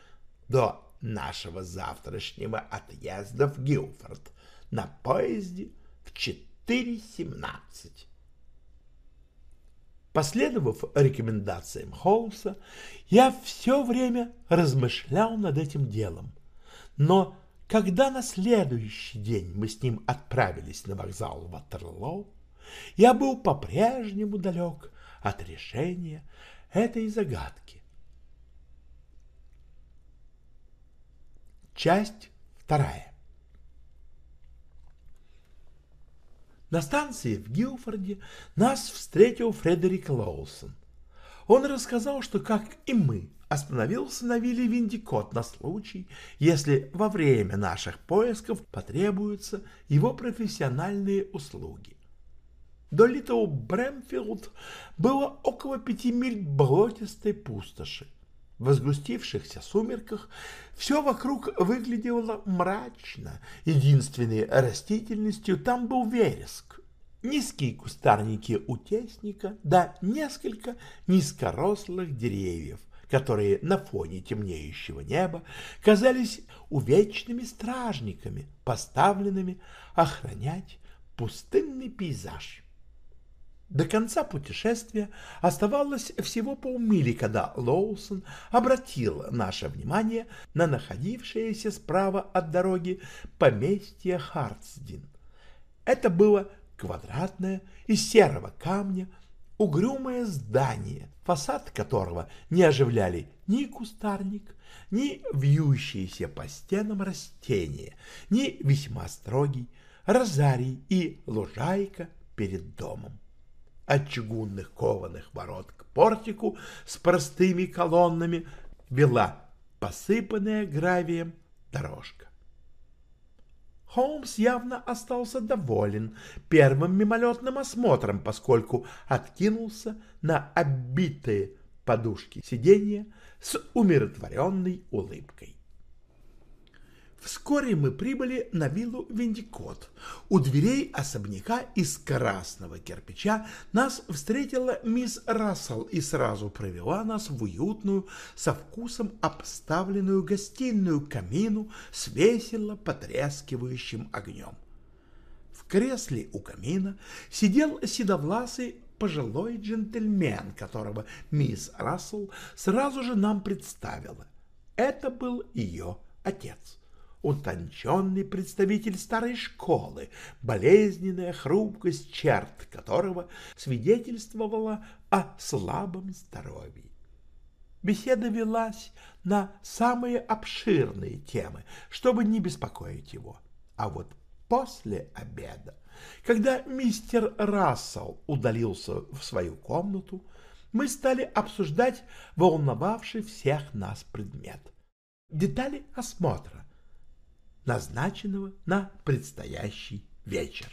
до нашего завтрашнего отъезда в Гилфорд на поезде в 4.17». Последовав рекомендациям Холмса, я все время размышлял над этим делом, но когда на следующий день мы с ним отправились на вокзал Ватерлоу, я был по-прежнему далек от решения этой загадки. Часть вторая. На станции в Гилфорде нас встретил Фредерик Лоусон. Он рассказал, что, как и мы, остановился на вилле Виндикот на случай, если во время наших поисков потребуются его профессиональные услуги. До Литл Брэмфилд было около пяти миль болотистой пустоши. В возгустившихся сумерках все вокруг выглядело мрачно. Единственной растительностью там был вереск. Низкие кустарники утесника, да несколько низкорослых деревьев, которые на фоне темнеющего неба казались увечными стражниками, поставленными охранять пустынный пейзаж. До конца путешествия оставалось всего полмили, когда Лоусон обратил наше внимание на находившееся справа от дороги поместье Хартсдин. Это было квадратное из серого камня угрюмое здание, фасад которого не оживляли ни кустарник, ни вьющиеся по стенам растения, ни весьма строгий розарий и лужайка перед домом. От чугунных кованых ворот к портику с простыми колоннами вела посыпанная гравием дорожка. Холмс явно остался доволен первым мимолетным осмотром, поскольку откинулся на оббитые подушки сиденья с умиротворенной улыбкой. Вскоре мы прибыли на виллу Виндикот. У дверей особняка из красного кирпича нас встретила мисс Рассел и сразу провела нас в уютную, со вкусом обставленную гостиную камину с весело потрескивающим огнем. В кресле у камина сидел седовласый пожилой джентльмен, которого мисс Рассел сразу же нам представила. Это был ее отец утонченный представитель старой школы, болезненная хрупкость черт которого свидетельствовала о слабом здоровье. Беседа велась на самые обширные темы, чтобы не беспокоить его. А вот после обеда, когда мистер Рассел удалился в свою комнату, мы стали обсуждать волновавший всех нас предмет. Детали осмотра, назначенного на предстоящий вечер.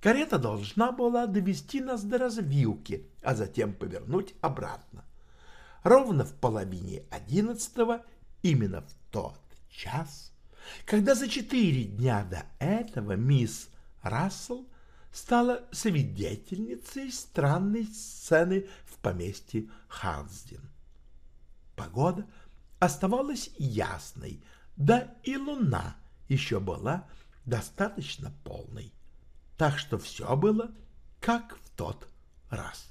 Карета должна была довести нас до развилки, а затем повернуть обратно. Ровно в половине одиннадцатого, именно в тот час, когда за четыре дня до этого мисс Рассел стала свидетельницей странной сцены в поместье Хансден. Погода оставалась ясной, да и луна еще была достаточно полной. Так что все было как в тот раз.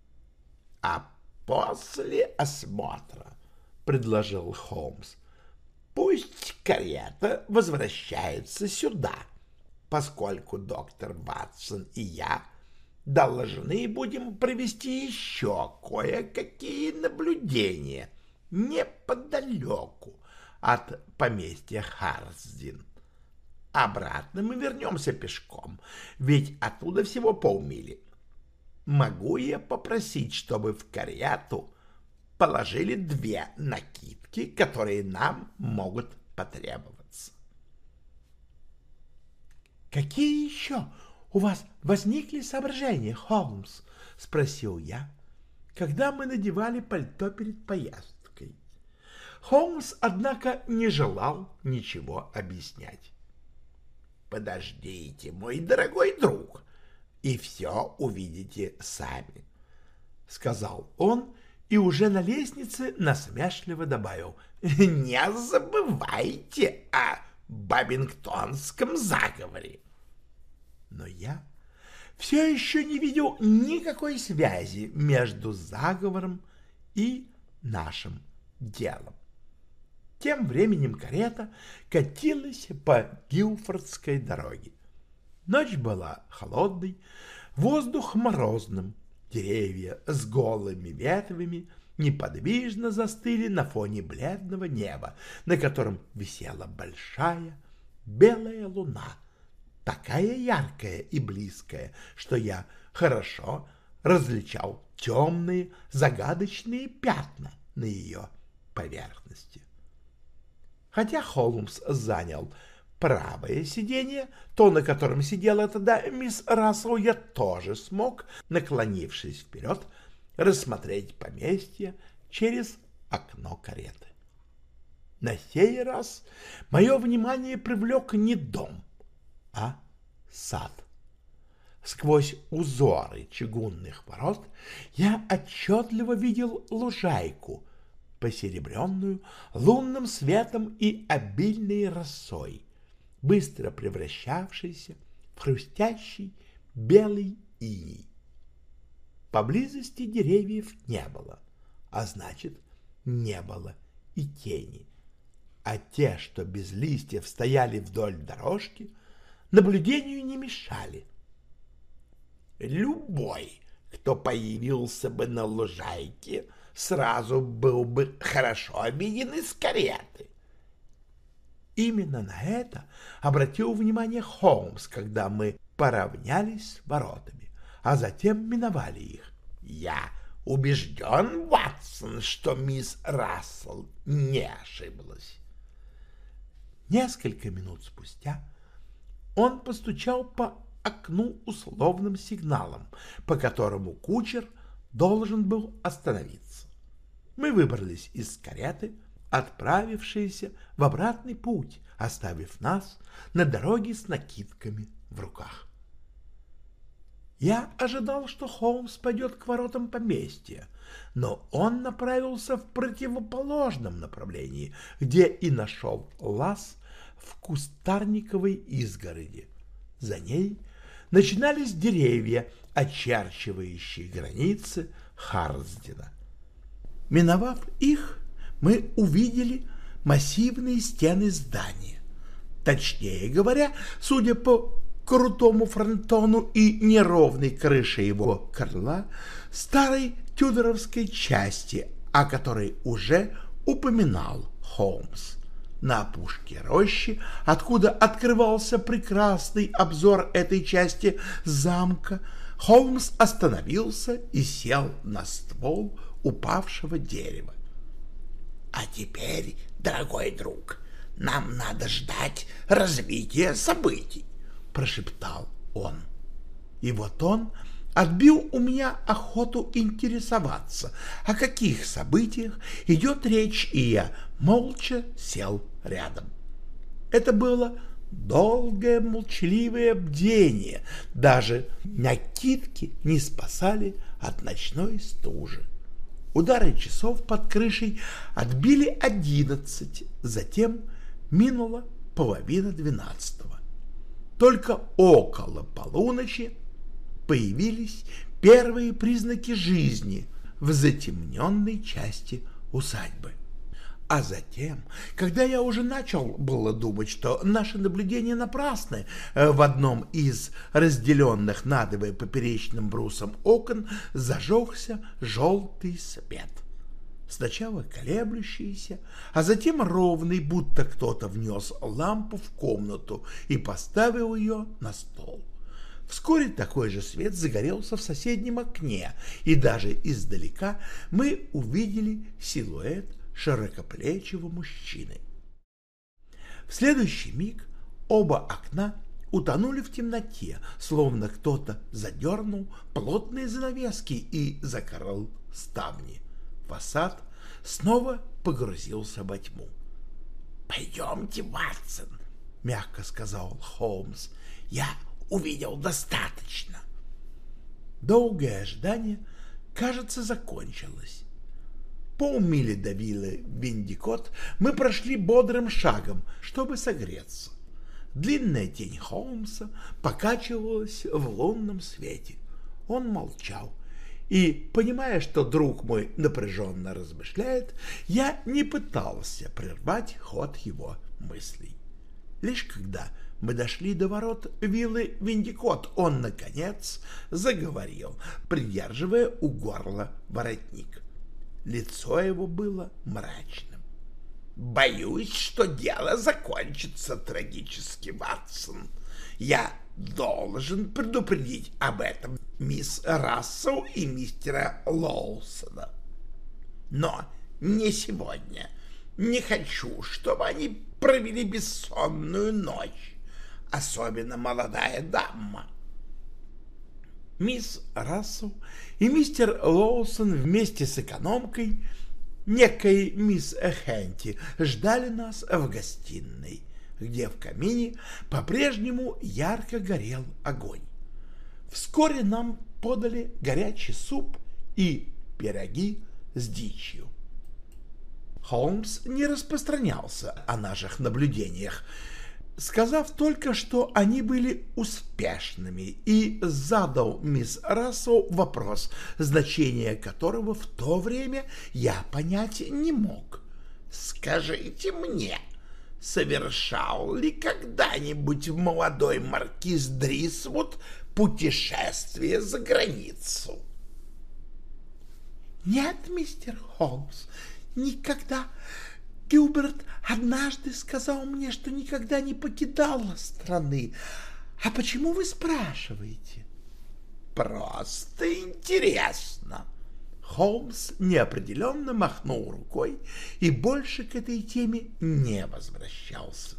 — А после осмотра, — предложил Холмс, — пусть карета возвращается сюда, поскольку доктор Ватсон и я должны будем провести еще кое-какие наблюдения неподалеку от поместья Харсдин. Обратно мы вернемся пешком, ведь оттуда всего полмили. Могу я попросить, чтобы в карету положили две накидки, которые нам могут потребоваться? — Какие еще у вас возникли соображения, Холмс? — спросил я, когда мы надевали пальто перед поездкой. Холмс, однако, не желал ничего объяснять. «Подождите, мой дорогой друг, и все увидите сами», — сказал он и уже на лестнице насмешливо добавил. «Не забывайте о Бабингтонском заговоре». Но я все еще не видел никакой связи между заговором и нашим делом. Тем временем карета катилась по Гилфордской дороге. Ночь была холодной, воздух морозным, деревья с голыми ветвями неподвижно застыли на фоне бледного неба, на котором висела большая белая луна, такая яркая и близкая, что я хорошо различал темные загадочные пятна на ее поверхности. Хотя Холмс занял правое сиденье, то, на котором сидела тогда мисс Рассел, я тоже смог, наклонившись вперед, рассмотреть поместье через окно кареты. На сей раз мое внимание привлек не дом, а сад. Сквозь узоры чугунных ворот я отчетливо видел лужайку — посеребренную лунным светом и обильной росой, быстро превращавшейся в хрустящий белый иней. Поблизости деревьев не было, а значит, не было и тени, а те, что без листьев стояли вдоль дорожки, наблюдению не мешали. Любой, кто появился бы на лужайке, сразу был бы хорошо виден из кареты. Именно на это обратил внимание Холмс, когда мы поравнялись с воротами, а затем миновали их. Я убежден, Ватсон, что мисс Рассел не ошиблась. Несколько минут спустя он постучал по окну условным сигналом, по которому кучер должен был остановиться. Мы выбрались из кареты, отправившиеся в обратный путь, оставив нас на дороге с накидками в руках. Я ожидал, что Холмс пойдет к воротам поместья, но он направился в противоположном направлении, где и нашел лаз в кустарниковой изгороди. За ней начинались деревья, очерчивающие границы Харсдена. Миновав их, мы увидели массивные стены здания. Точнее говоря, судя по крутому фронтону и неровной крыше его крыла, старой тюдоровской части, о которой уже упоминал Холмс. На опушке рощи, откуда открывался прекрасный обзор этой части замка, Холмс остановился и сел на ствол упавшего дерева. А теперь, дорогой друг, нам надо ждать развития событий, прошептал он. И вот он отбил у меня охоту интересоваться, о каких событиях идет речь, и я молча сел рядом. Это было долгое молчаливое бдение, даже накидки не спасали от ночной стужи. Удары часов под крышей отбили одиннадцать, затем минула половина двенадцатого. Только около полуночи появились первые признаки жизни в затемненной части усадьбы. А затем, когда я уже начал было думать, что наши наблюдения напрасны, э, в одном из разделенных надвое поперечным брусом окон зажегся желтый свет. Сначала колеблющийся, а затем ровный, будто кто-то внес лампу в комнату и поставил ее на стол. Вскоре такой же свет загорелся в соседнем окне, и даже издалека мы увидели силуэт широкоплечего мужчины. В следующий миг оба окна утонули в темноте, словно кто-то задернул плотные занавески и закрыл ставни. Фасад снова погрузился во тьму. «Пойдемте, Ватсон», — мягко сказал Холмс, — «я увидел достаточно». Долгое ожидание, кажется, закончилось полмили до виллы Виндикот мы прошли бодрым шагом, чтобы согреться. Длинная тень Холмса покачивалась в лунном свете. Он молчал, и, понимая, что друг мой напряженно размышляет, я не пытался прервать ход его мыслей. Лишь когда мы дошли до ворот виллы Виндикот, он, наконец, заговорил, придерживая у горла воротник. Лицо его было мрачным. «Боюсь, что дело закончится трагически, Ватсон. Я должен предупредить об этом мисс Рассел и мистера Лоусона. Но не сегодня. Не хочу, чтобы они провели бессонную ночь, особенно молодая дама. Мисс Рассел и мистер Лоусон вместе с экономкой, некой мисс Эхенти, ждали нас в гостиной, где в камине по-прежнему ярко горел огонь. Вскоре нам подали горячий суп и пироги с дичью. Холмс не распространялся о наших наблюдениях, сказав только, что они были успешными, и задал мисс Рассел вопрос, значение которого в то время я понять не мог. «Скажите мне, совершал ли когда-нибудь молодой маркиз Дрисвуд путешествие за границу? Нет, мистер Холмс, никогда. Гилберт однажды сказал мне, что никогда не покидала страны. А почему вы спрашиваете? Просто интересно. Холмс неопределенно махнул рукой и больше к этой теме не возвращался.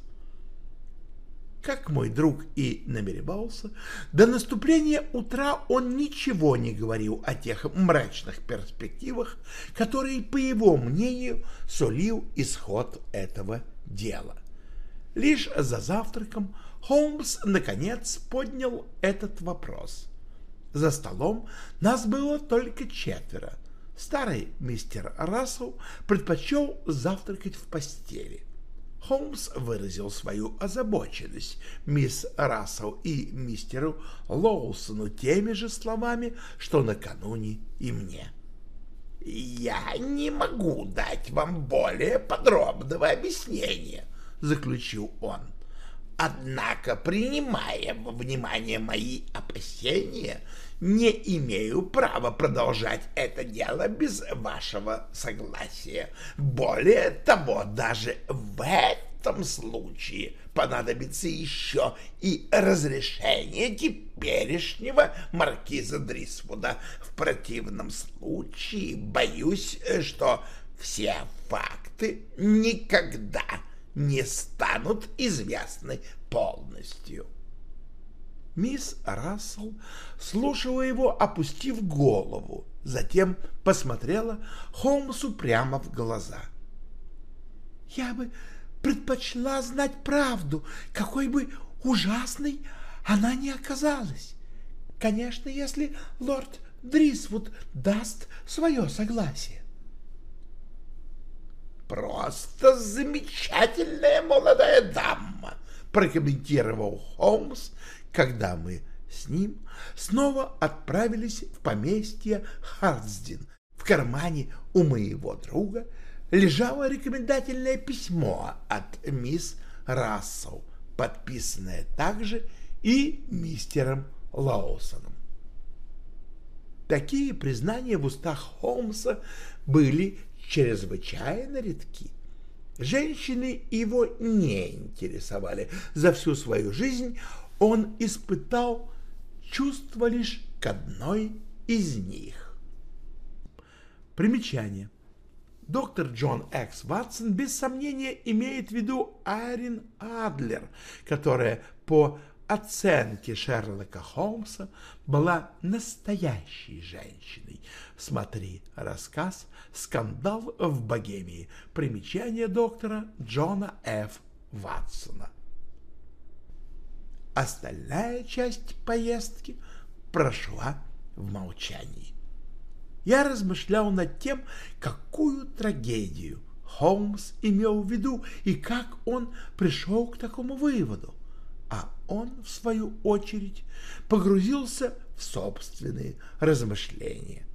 Как мой друг и намеревался, до наступления утра он ничего не говорил о тех мрачных перспективах, которые, по его мнению, сулил исход этого дела. Лишь за завтраком Холмс, наконец, поднял этот вопрос. За столом нас было только четверо. Старый мистер Рассел предпочел завтракать в постели. Холмс выразил свою озабоченность мисс Рассел и мистеру Лоусону теми же словами, что накануне и мне. «Я не могу дать вам более подробного объяснения», — заключил он. «Однако, принимая во внимание мои опасения, не имею права продолжать это дело без вашего согласия. Более того, даже в этом случае понадобится еще и разрешение теперешнего маркиза Дрисвуда. В противном случае боюсь, что все факты никогда не станут известны полностью. Мисс Рассел слушала его, опустив голову, затем посмотрела Холмсу прямо в глаза. «Я бы предпочла знать правду, какой бы ужасной она не оказалась. Конечно, если лорд Дрисвуд даст свое согласие. «Просто замечательная молодая дама», — прокомментировал Холмс, когда мы с ним снова отправились в поместье Хардсдин. В кармане у моего друга лежало рекомендательное письмо от мисс Рассел, подписанное также и мистером Лоусоном. Такие признания в устах Холмса были чрезвычайно редки. Женщины его не интересовали. За всю свою жизнь он испытал чувство лишь к одной из них. Примечание. Доктор Джон Экс Ватсон без сомнения имеет в виду Айрин Адлер, которая по оценке Шерлока Холмса была настоящей женщиной. Смотри рассказ «Скандал в Богемии». Примечание доктора Джона Ф. Ватсона. Остальная часть поездки прошла в молчании. Я размышлял над тем, какую трагедию Холмс имел в виду и как он пришел к такому выводу, а он, в свою очередь, погрузился в собственные размышления.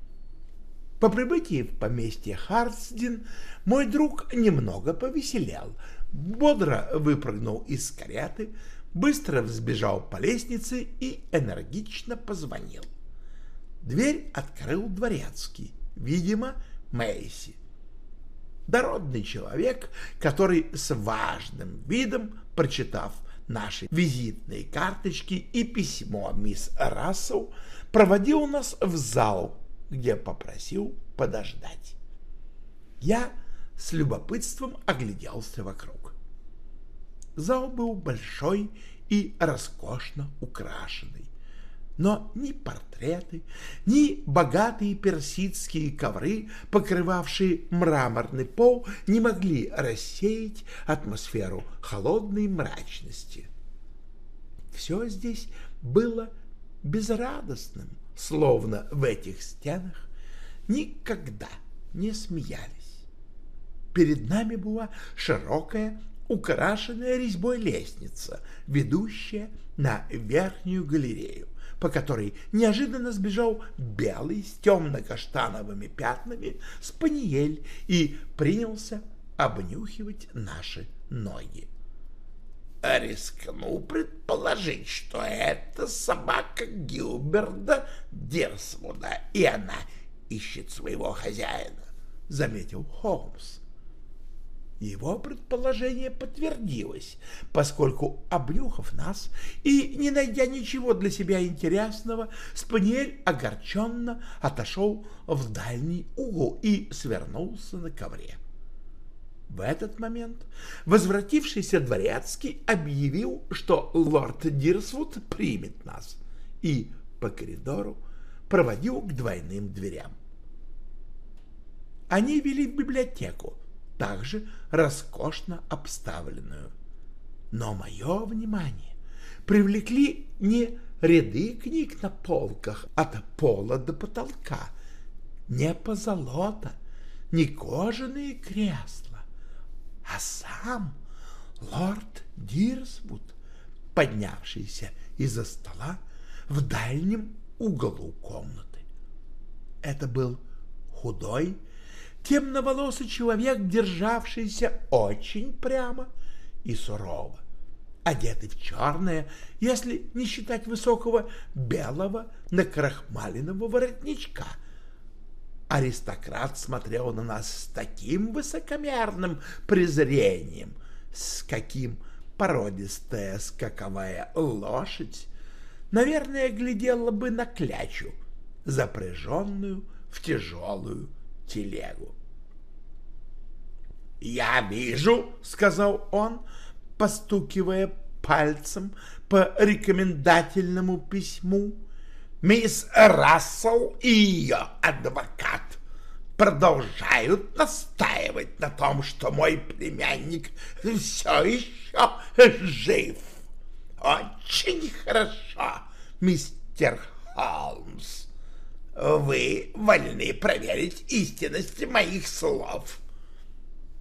По прибытии в поместье Хардсдин мой друг немного повеселел, бодро выпрыгнул из кареты, быстро взбежал по лестнице и энергично позвонил. Дверь открыл дворецкий, видимо, Мэйси. Дородный человек, который с важным видом, прочитав наши визитные карточки и письмо мисс Рассел, проводил нас в зал, где попросил подождать. Я с любопытством огляделся вокруг. Зал был большой и роскошно украшенный. Но ни портреты, ни богатые персидские ковры, покрывавшие мраморный пол, не могли рассеять атмосферу холодной мрачности. Все здесь было безрадостным, словно в этих стенах никогда не смеялись. Перед нами была широкая украшенная резьбой лестница, ведущая на верхнюю галерею, по которой неожиданно сбежал белый с темно-каштановыми пятнами спаниель и принялся обнюхивать наши ноги. рискну предположить, что это собака Гилберда Дирсмуда, и она ищет своего хозяина, — заметил Холмс. Его предположение подтвердилось, поскольку, обнюхав нас и не найдя ничего для себя интересного, Спаниель огорченно отошел в дальний угол и свернулся на ковре. В этот момент возвратившийся дворецкий объявил, что лорд Дирсвуд примет нас, и по коридору проводил к двойным дверям. Они вели в библиотеку, также роскошно обставленную. Но мое внимание привлекли не ряды книг на полках от пола до потолка, не позолота, не кожаные кресла, а сам лорд Дирсвуд, поднявшийся из-за стола в дальнем углу комнаты. Это был худой, темноволосый человек, державшийся очень прямо и сурово, одетый в черное, если не считать высокого белого накрахмаленного воротничка. Аристократ смотрел на нас с таким высокомерным презрением, с каким породистая скаковая лошадь, наверное, глядела бы на клячу, запряженную в тяжелую телегу. «Я вижу», — сказал он, постукивая пальцем по рекомендательному письму, «мисс Рассел и ее адвокат продолжают настаивать на том, что мой племянник все еще жив. Очень хорошо, мистер Холмс вы вольны проверить истинность моих слов.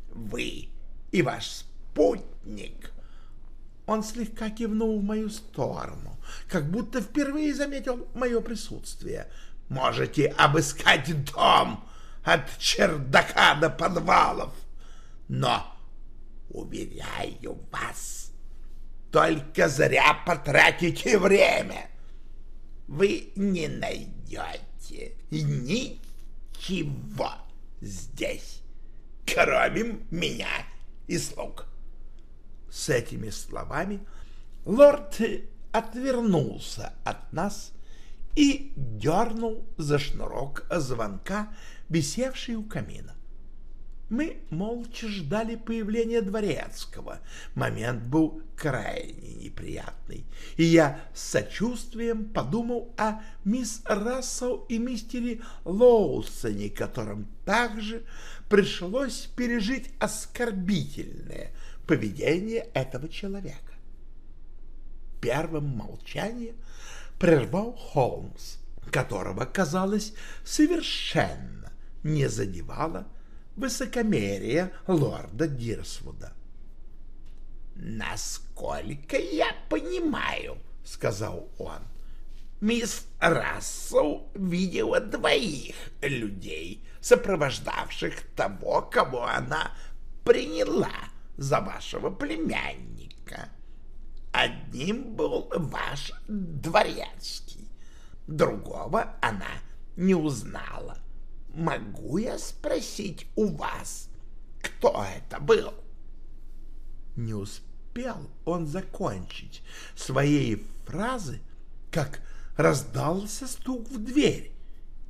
Вы и ваш спутник. Он слегка кивнул в мою сторону, как будто впервые заметил мое присутствие. Можете обыскать дом от чердака до подвалов, но, уверяю вас, только зря потратите время. Вы не найдете ничего здесь, кроме меня и слуг. С этими словами лорд отвернулся от нас и дернул за шнурок звонка, висевший у камина. Мы молча ждали появления дворецкого. Момент был крайне неприятный, и я с сочувствием подумал о мисс Рассел и мистере Лоусоне, которым также пришлось пережить оскорбительное поведение этого человека. Первым молчание прервал Холмс, которого, казалось, совершенно не задевало высокомерие лорда Дирсвуда. «Насколько я понимаю, — сказал он, — мисс Рассел видела двоих людей, сопровождавших того, кого она приняла за вашего племянника. Одним был ваш дворецкий, другого она не узнала. Могу я спросить у вас, кто это был? Не успел он закончить своей фразы, как раздался стук в дверь,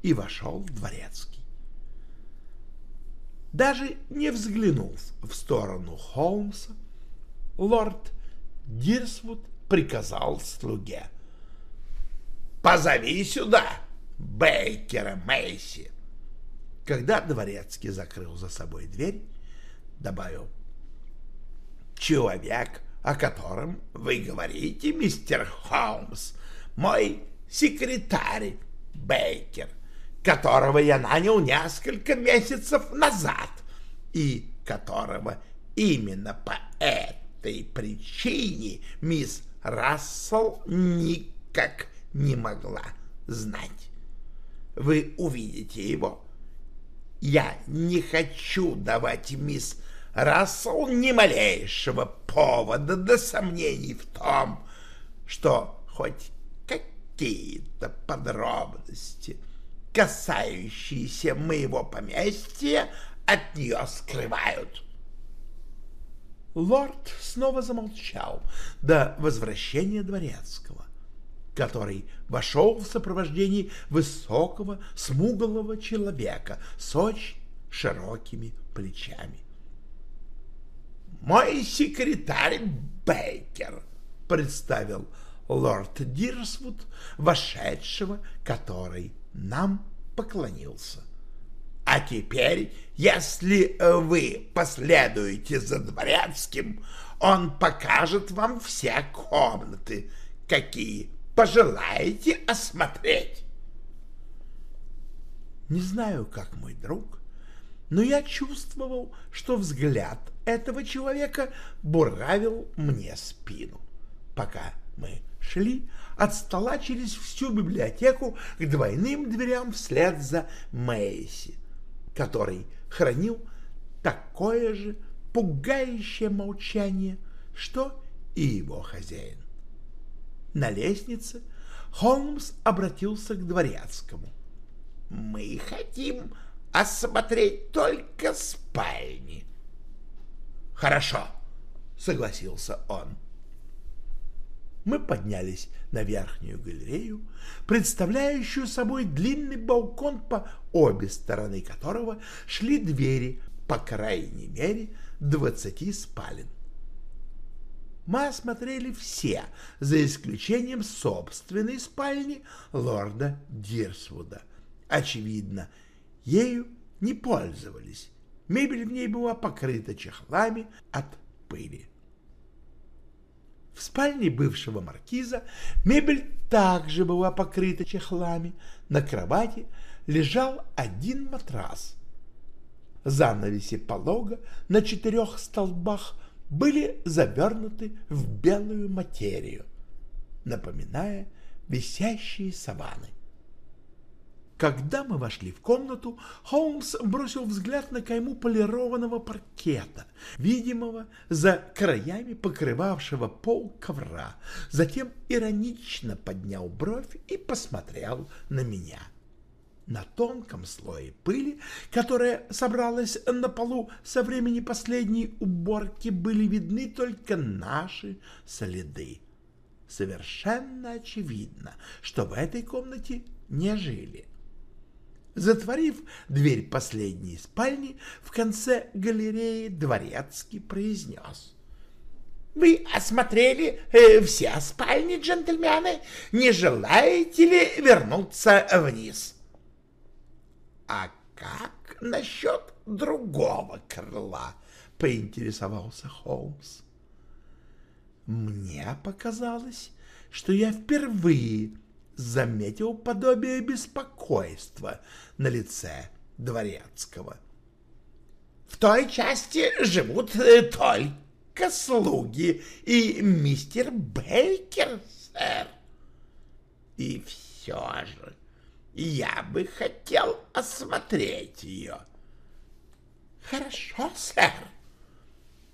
и вошел дворецкий. Даже не взглянув в сторону Холмса, лорд Дирсвуд приказал слуге. «Позови сюда Бейкера Мэйси!» Когда дворецкий закрыл за собой дверь, добавил «Человек, о котором вы говорите, мистер Холмс, мой секретарь Бейкер, которого я нанял несколько месяцев назад и которого именно по этой причине мисс Рассел никак не могла знать. Вы увидите его я не хочу давать мисс Рассел ни малейшего повода до сомнений в том, что хоть какие-то подробности, касающиеся моего поместья, от нее скрывают. Лорд снова замолчал до возвращения дворецкого, который вошел в сопровождении высокого, смуглого человека с очень широкими плечами. «Мой секретарь Бейкер», — представил лорд Дирсвуд, вошедшего, который нам поклонился. А теперь, если вы последуете за дворецким, он покажет вам все комнаты, какие пожелаете осмотреть. Не знаю, как мой друг, но я чувствовал, что взгляд этого человека буравил мне спину, пока мы шли от стола через всю библиотеку к двойным дверям вслед за Мэйси, который хранил такое же пугающее молчание, что и его хозяин. На лестнице Холмс обратился к дворецкому. «Мы хотим осмотреть только спальни». «Хорошо», — согласился он мы поднялись на верхнюю галерею, представляющую собой длинный балкон, по обе стороны которого шли двери, по крайней мере, двадцати спален. Мы осмотрели все, за исключением собственной спальни лорда Дирсвуда. Очевидно, ею не пользовались. Мебель в ней была покрыта чехлами от пыли. В спальне бывшего маркиза мебель также была покрыта чехлами. На кровати лежал один матрас. Занавеси полога на четырех столбах были завернуты в белую материю, напоминая висящие саваны. Когда мы вошли в комнату, Холмс бросил взгляд на кайму полированного паркета, видимого за краями покрывавшего пол ковра, затем иронично поднял бровь и посмотрел на меня. На тонком слое пыли, которая собралась на полу со времени последней уборки, были видны только наши следы. Совершенно очевидно, что в этой комнате не жили. Затворив дверь последней спальни, в конце галереи дворецкий произнес. «Вы осмотрели э, все спальни, джентльмены? Не желаете ли вернуться вниз?» «А как насчет другого крыла?» — поинтересовался Холмс. Мне показалось, что я впервые заметил подобие беспокойства на лице дворецкого. В той части живут э, только слуги и мистер Бейкер, сэр. И все же я бы хотел осмотреть ее. Хорошо, сэр.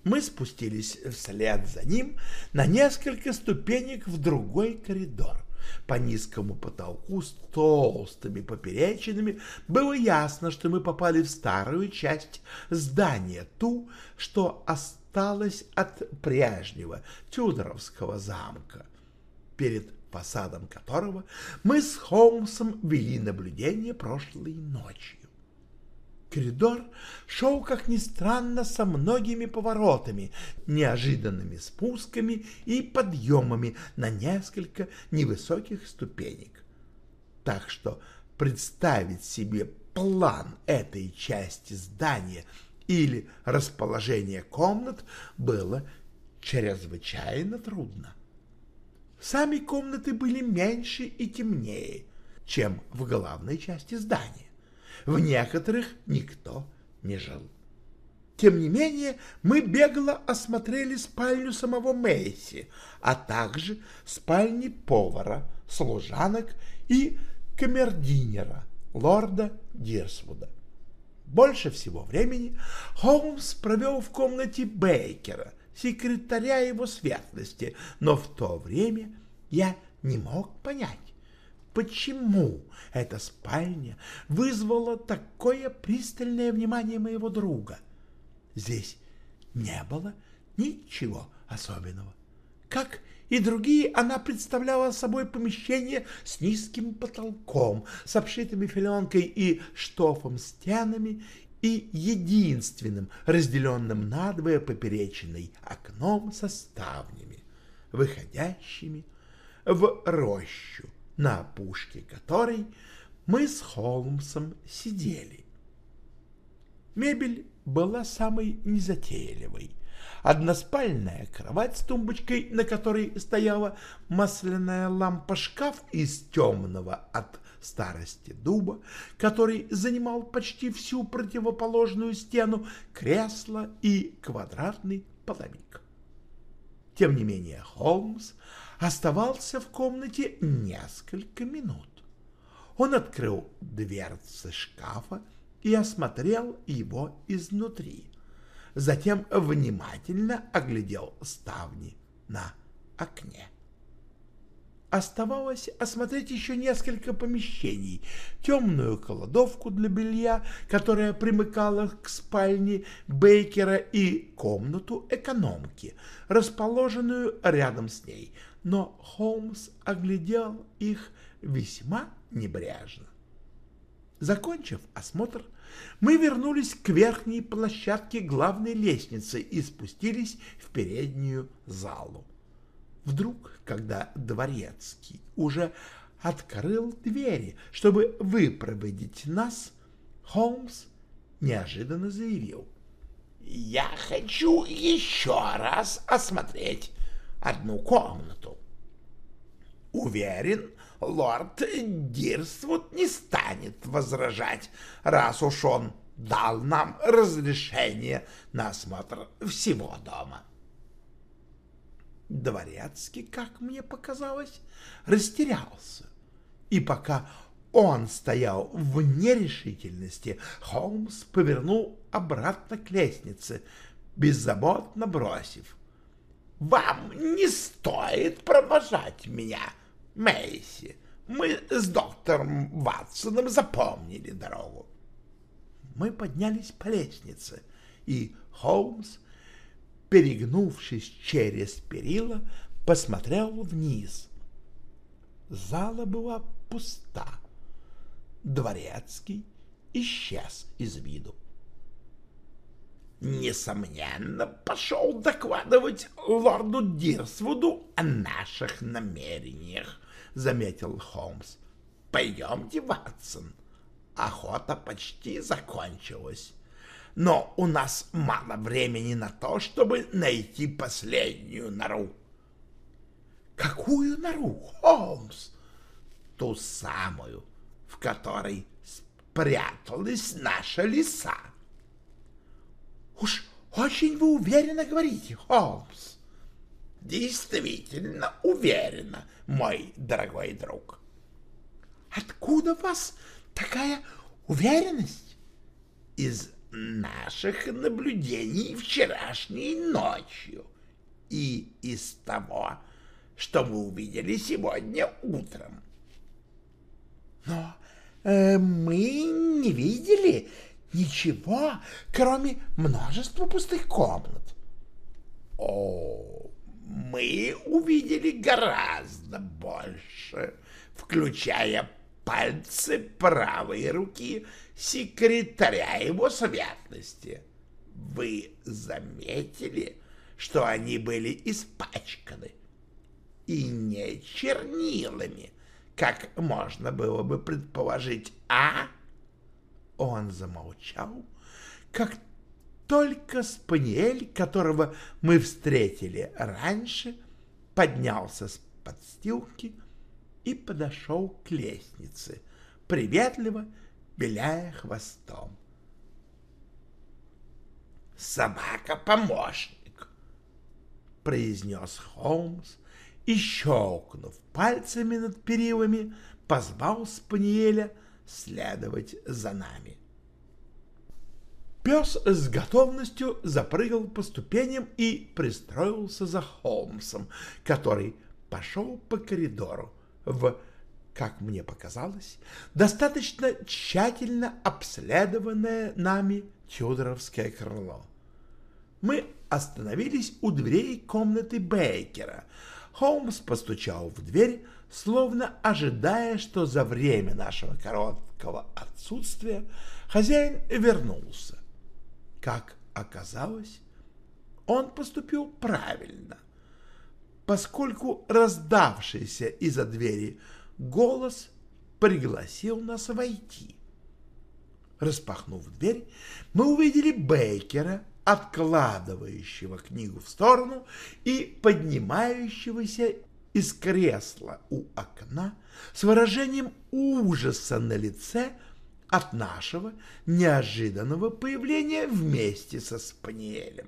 Мы спустились вслед за ним на несколько ступенек в другой коридор по низкому потолку с толстыми поперечинами, было ясно, что мы попали в старую часть здания, ту, что осталась от прежнего Тюдоровского замка, перед фасадом которого мы с Холмсом вели наблюдение прошлой ночью. Коридор шел, как ни странно, со многими поворотами, неожиданными спусками и подъемами на несколько невысоких ступенек. Так что представить себе план этой части здания или расположение комнат было чрезвычайно трудно. Сами комнаты были меньше и темнее, чем в главной части здания в некоторых никто не жил. Тем не менее, мы бегло осмотрели спальню самого Мэйси, а также спальни повара, служанок и камердинера лорда Дирсвуда. Больше всего времени Холмс провел в комнате Бейкера, секретаря его светлости, но в то время я не мог понять, почему эта спальня вызвала такое пристальное внимание моего друга. Здесь не было ничего особенного. Как и другие, она представляла собой помещение с низким потолком, с обшитыми филенкой и штофом стенами и единственным, разделенным надвое поперечиной окном со ставнями, выходящими в рощу, на опушке которой мы с Холмсом сидели. Мебель была самой незатейливой. Односпальная кровать с тумбочкой, на которой стояла масляная лампа-шкаф из темного от старости дуба, который занимал почти всю противоположную стену, кресло и квадратный половик. Тем не менее Холмс оставался в комнате несколько минут. Он открыл дверцы шкафа и осмотрел его изнутри. Затем внимательно оглядел ставни на окне. Оставалось осмотреть еще несколько помещений, темную кладовку для белья, которая примыкала к спальне Бейкера, и комнату экономки, расположенную рядом с ней, но Холмс оглядел их весьма небрежно. Закончив осмотр, мы вернулись к верхней площадке главной лестницы и спустились в переднюю залу. Вдруг, когда дворецкий уже открыл двери, чтобы выпроводить нас, Холмс неожиданно заявил. «Я хочу еще раз осмотреть одну комнату. Уверен, лорд Дирсвуд не станет возражать, раз уж он дал нам разрешение на осмотр всего дома. Дворецкий, как мне показалось, растерялся, и пока он стоял в нерешительности, Холмс повернул обратно к лестнице, беззаботно бросив. «Вам не стоит провожать меня!» Мэйси, мы с доктором Ватсоном запомнили дорогу. Мы поднялись по лестнице, и Холмс, перегнувшись через перила, посмотрел вниз. Зала была пуста. Дворецкий исчез из виду. Несомненно, пошел докладывать лорду Дирсвуду о наших намерениях, — заметил Холмс. — Пойдемте, Ватсон. Охота почти закончилась. Но у нас мало времени на то, чтобы найти последнюю нору. — Какую нору, Холмс? — Ту самую, в которой спряталась наша лиса. — Уж очень вы уверенно говорите, Холмс действительно уверена, мой дорогой друг. Откуда у вас такая уверенность? Из наших наблюдений вчерашней ночью и из того, что мы увидели сегодня утром. Но э, мы не видели ничего, кроме множества пустых комнат. О, мы увидели гораздо больше, включая пальцы правой руки секретаря его светлости. Вы заметили, что они были испачканы и не чернилами, как можно было бы предположить, а? Он замолчал, как только Спаниель, которого мы встретили раньше, поднялся с подстилки и подошел к лестнице, приветливо беляя хвостом. «Собака-помощник», — произнес Холмс, и, щелкнув пальцами над перилами, позвал Спаниеля следовать за нами. Пес с готовностью запрыгал по ступеням и пристроился за Холмсом, который пошел по коридору в, как мне показалось, достаточно тщательно обследованное нами Тюдоровское крыло. Мы остановились у дверей комнаты Бейкера. Холмс постучал в дверь, словно ожидая, что за время нашего короткого отсутствия хозяин вернулся. Как оказалось, он поступил правильно, поскольку раздавшийся из-за двери голос пригласил нас войти. Распахнув дверь, мы увидели Бейкера, откладывающего книгу в сторону и поднимающегося из кресла у окна с выражением ужаса на лице, от нашего неожиданного появления вместе со Спаниелем.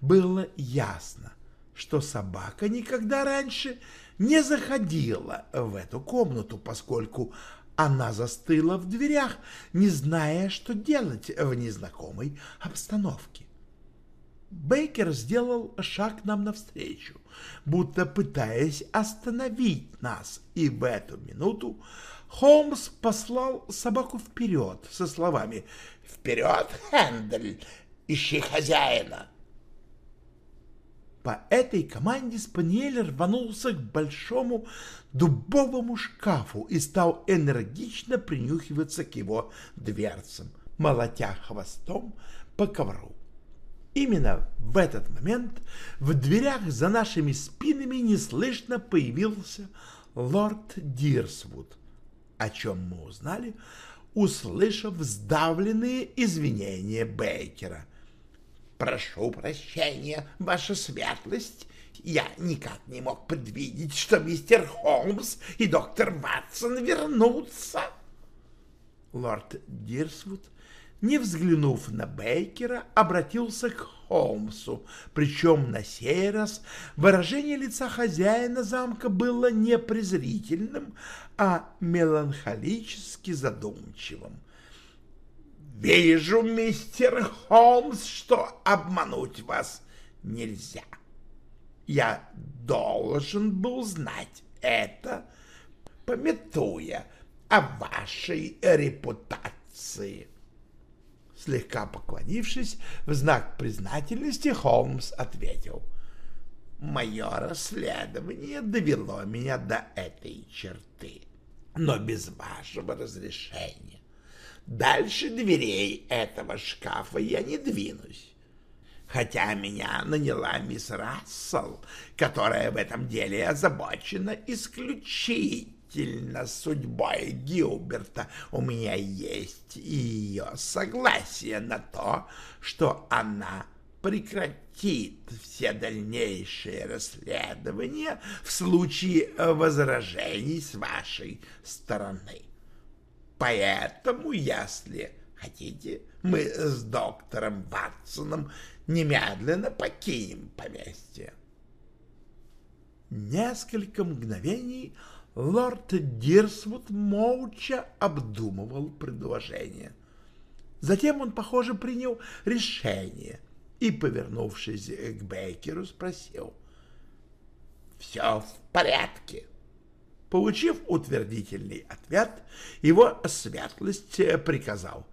Было ясно, что собака никогда раньше не заходила в эту комнату, поскольку она застыла в дверях, не зная, что делать в незнакомой обстановке. Бейкер сделал шаг нам навстречу, будто пытаясь остановить нас, и в эту минуту Холмс послал собаку вперед со словами «Вперед, Хендель, ищи хозяина!» По этой команде Спаниель рванулся к большому дубовому шкафу и стал энергично принюхиваться к его дверцам, молотя хвостом по ковру. Именно в этот момент в дверях за нашими спинами неслышно появился лорд Дирсвуд о чем мы узнали, услышав сдавленные извинения Бейкера. «Прошу прощения, ваша светлость, я никак не мог предвидеть, что мистер Холмс и доктор Ватсон вернутся». Лорд Дирсвуд не взглянув на Бейкера, обратился к Холмсу, причем на сей раз выражение лица хозяина замка было не презрительным, а меланхолически задумчивым. «Вижу, мистер Холмс, что обмануть вас нельзя. Я должен был знать это, пометуя о вашей репутации». Слегка поклонившись, в знак признательности Холмс ответил. «Мое расследование довело меня до этой черты, но без вашего разрешения. Дальше дверей этого шкафа я не двинусь. Хотя меня наняла мисс Рассел, которая в этом деле озабочена исключить относительно судьбой Гилберта у меня есть ее согласие на то, что она прекратит все дальнейшие расследования в случае возражений с вашей стороны. Поэтому, если хотите, мы с доктором Ватсоном немедленно покинем поместье. Несколько мгновений лорд Дирсвуд молча обдумывал предложение. Затем он, похоже, принял решение и, повернувшись к Бейкеру, спросил. «Все в порядке». Получив утвердительный ответ, его светлость приказал.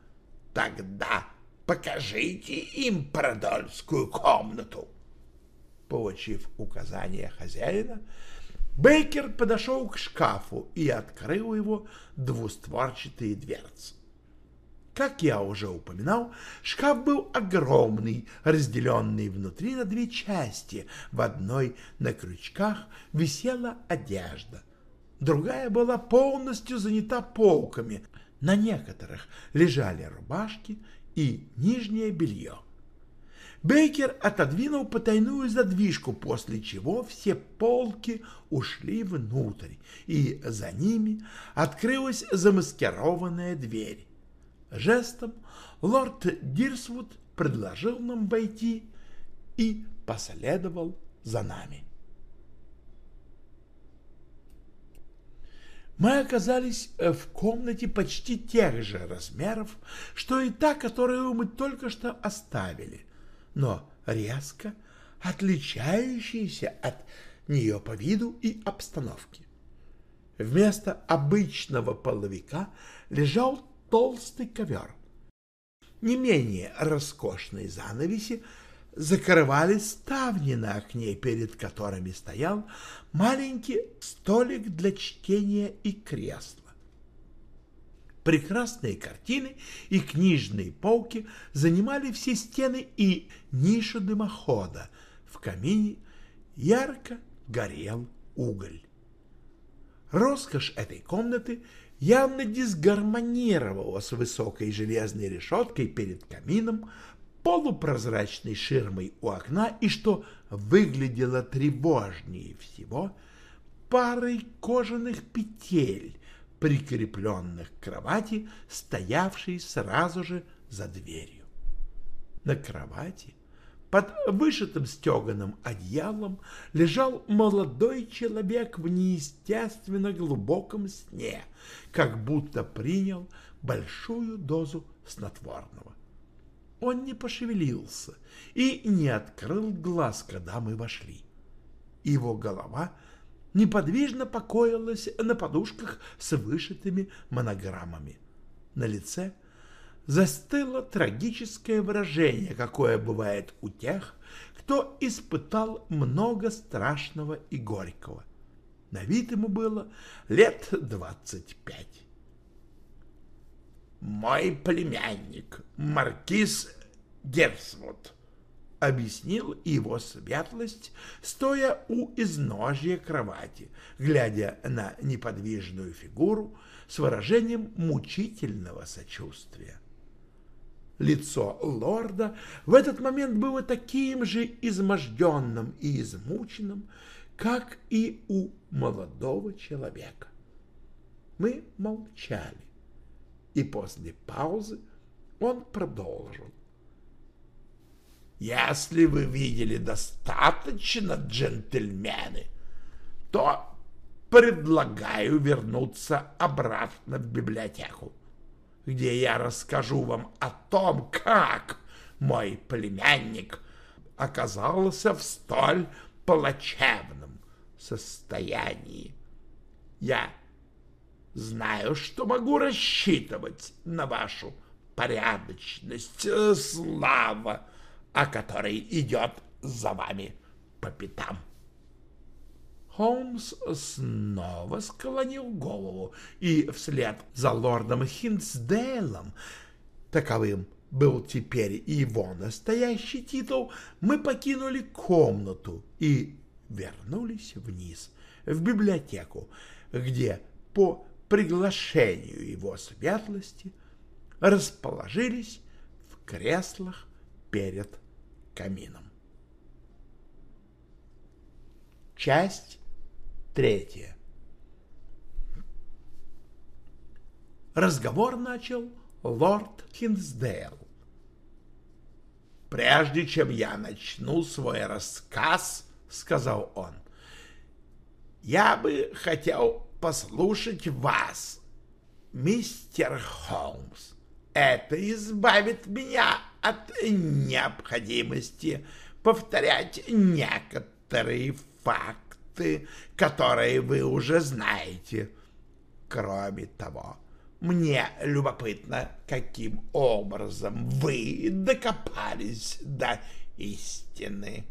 «Тогда покажите им продольскую комнату». Получив указание хозяина, Бейкер подошел к шкафу и открыл его двустворчатые дверцы. Как я уже упоминал, шкаф был огромный, разделенный внутри на две части. В одной на крючках висела одежда, другая была полностью занята полками. На некоторых лежали рубашки и нижнее белье. Бейкер отодвинул потайную задвижку, после чего все полки ушли внутрь, и за ними открылась замаскированная дверь. Жестом лорд Дирсвуд предложил нам войти и последовал за нами. Мы оказались э, в комнате почти тех же размеров, что и та, которую мы только что оставили, но резко отличающаяся от нее по виду и обстановке. Вместо обычного половика лежал толстый ковер. Не менее роскошные занавеси закрывали ставни на окне, перед которыми стоял маленький столик для чтения и кресла. Прекрасные картины и книжные полки занимали все стены и нишу дымохода. В камине ярко горел уголь. Роскошь этой комнаты явно дисгармонировала с высокой железной решеткой перед камином, полупрозрачной ширмой у окна и, что выглядело тревожнее всего, парой кожаных петель, прикрепленных к кровати, стоявшей сразу же за дверью. На кровати под вышитым стеганым одеялом лежал молодой человек в неестественно глубоком сне, как будто принял большую дозу снотворного. Он не пошевелился и не открыл глаз, когда мы вошли. Его голова неподвижно покоилась на подушках с вышитыми монограммами. На лице — застыло трагическое выражение, какое бывает у тех, кто испытал много страшного и горького. На вид ему было лет двадцать пять. «Мой племянник, маркиз Герсвуд», — объяснил его светлость, стоя у изножья кровати, глядя на неподвижную фигуру с выражением мучительного сочувствия. Лицо лорда в этот момент было таким же изможденным и измученным, как и у молодого человека. Мы молчали, и после паузы он продолжил. «Если вы видели достаточно, джентльмены, то предлагаю вернуться обратно в библиотеку где я расскажу вам о том, как мой племянник оказался в столь плачевном состоянии. Я знаю, что могу рассчитывать на вашу порядочность, слава, о которой идет за вами по пятам. Холмс снова склонил голову, и вслед за лордом Хинсдейлом, таковым был теперь его настоящий титул, мы покинули комнату и вернулись вниз, в библиотеку, где по приглашению его светлости расположились в креслах перед камином. Часть Третье. Разговор начал лорд Хинсдейл. «Прежде чем я начну свой рассказ, — сказал он, — я бы хотел послушать вас, мистер Холмс. Это избавит меня от необходимости повторять некоторые факты которые вы уже знаете. Кроме того, мне любопытно, каким образом вы докопались до истины.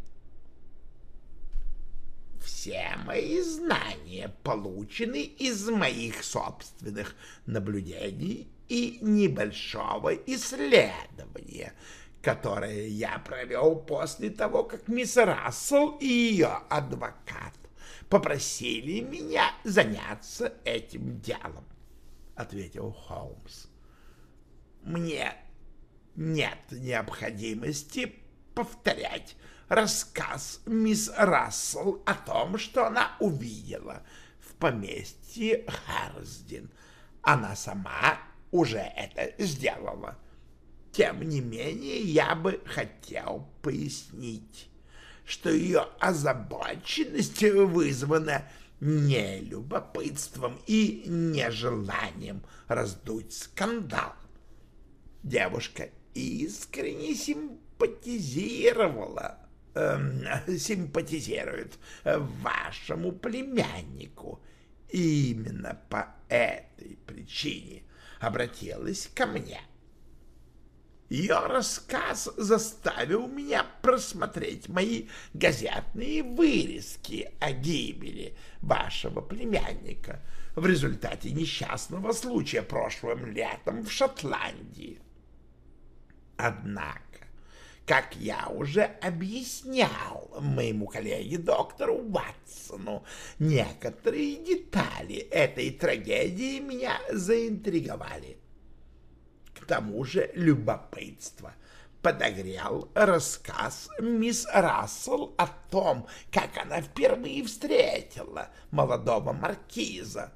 Все мои знания получены из моих собственных наблюдений и небольшого исследования, которое я провел после того, как мисс Рассел и ее адвокат попросили меня заняться этим делом, — ответил Холмс. Мне нет необходимости повторять рассказ мисс Рассел о том, что она увидела в поместье Харсдин. Она сама уже это сделала. Тем не менее, я бы хотел пояснить что ее озабоченность вызвана не любопытством и нежеланием раздуть скандал. Девушка искренне симпатизировала, (laughs) э, симпатизирует вашему племяннику. И именно по этой причине обратилась ко мне. Ее рассказ заставил меня просмотреть мои газетные вырезки о гибели вашего племянника в результате несчастного случая прошлым летом в Шотландии. Однако, как я уже объяснял моему коллеге доктору Ватсону, некоторые детали этой трагедии меня заинтриговали. К тому же любопытство подогрел рассказ мисс Рассел о том, как она впервые встретила молодого маркиза.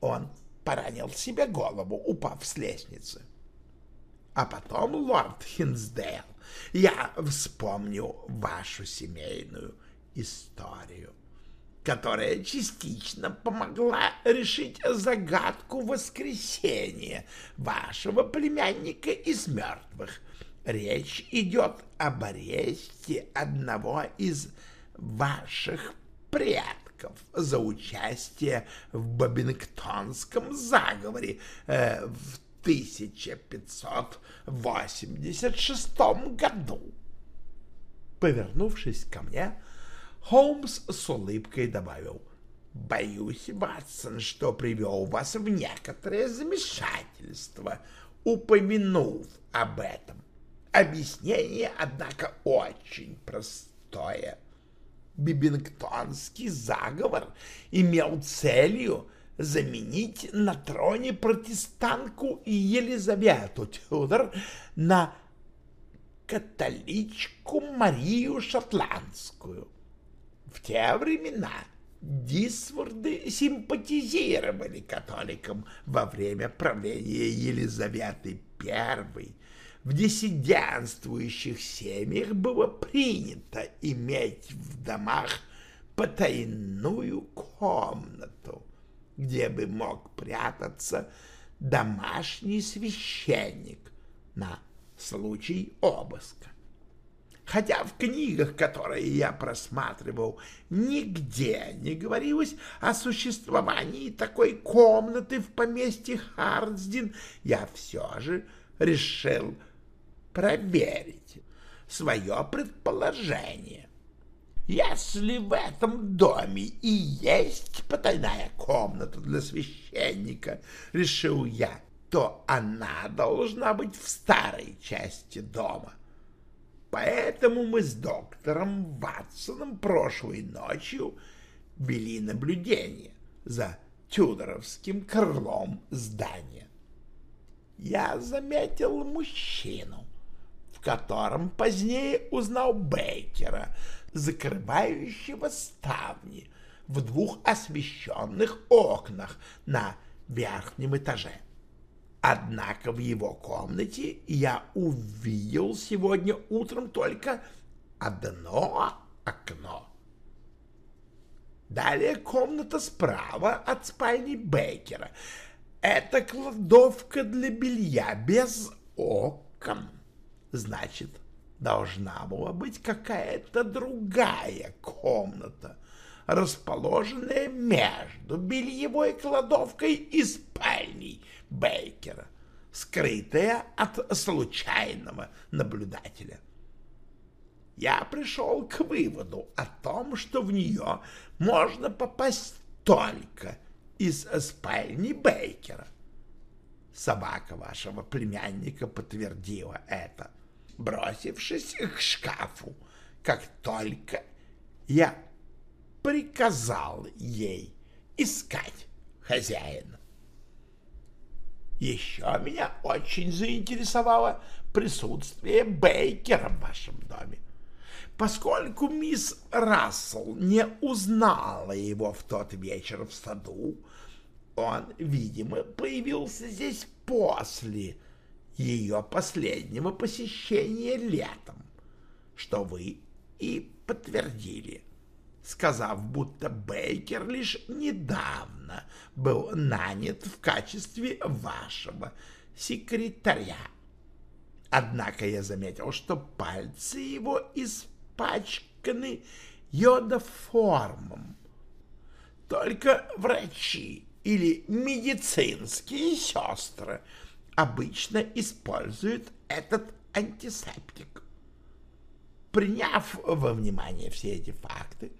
Он поранил себе голову, упав с лестницы. А потом, лорд Хинсдейл, я вспомню вашу семейную историю, которая частично помогла решить загадку воскресения вашего племянника из мертвых. Речь идет об аресте одного из ваших предков за участие в Бабингтонском заговоре э, в 1586 году. Повернувшись ко мне, Холмс с улыбкой добавил, «Боюсь, Ватсон, что привел вас в некоторое замешательство, упомянув об этом. Объяснение, однако, очень простое. Бибингтонский заговор имел целью заменить на троне протестантку Елизавету Тюдор на католичку Марию Шотландскую. В те времена Дисворды симпатизировали католикам во время правления Елизаветы I. В диссидентствующих семьях было принято иметь в домах потайную комнату, где бы мог прятаться домашний священник на случай обыска. Хотя в книгах, которые я просматривал, нигде не говорилось о существовании такой комнаты в поместье Хардсдин, я все же решил проверить свое предположение. Если в этом доме и есть потайная комната для священника, решил я, то она должна быть в старой части дома. Поэтому мы с доктором Ватсоном прошлой ночью вели наблюдение за Тюдоровским крылом здания. Я заметил мужчину, в котором позднее узнал Бейкера — закрывающего ставни в двух освещенных окнах на верхнем этаже. Однако в его комнате я увидел сегодня утром только одно окно. Далее комната справа от спальни Бейкера. Это кладовка для белья без окон. Значит, должна была быть какая-то другая комната, расположенная между бельевой кладовкой и спальней Бейкера, скрытая от случайного наблюдателя. Я пришел к выводу о том, что в нее можно попасть только из спальни Бейкера. Собака вашего племянника подтвердила это бросившись к шкафу, как только я приказал ей искать хозяина. Еще меня очень заинтересовало присутствие Бейкера в вашем доме. Поскольку мисс Рассел не узнала его в тот вечер в саду, он, видимо, появился здесь после ее последнего посещения летом, что вы и подтвердили. сказав, будто Бейкер лишь недавно был нанят в качестве вашего секретаря. Однако я заметил, что пальцы его испачканы йодоформом. Только врачи или медицинские сестры обычно используют этот антисептик. Приняв во внимание все эти факты,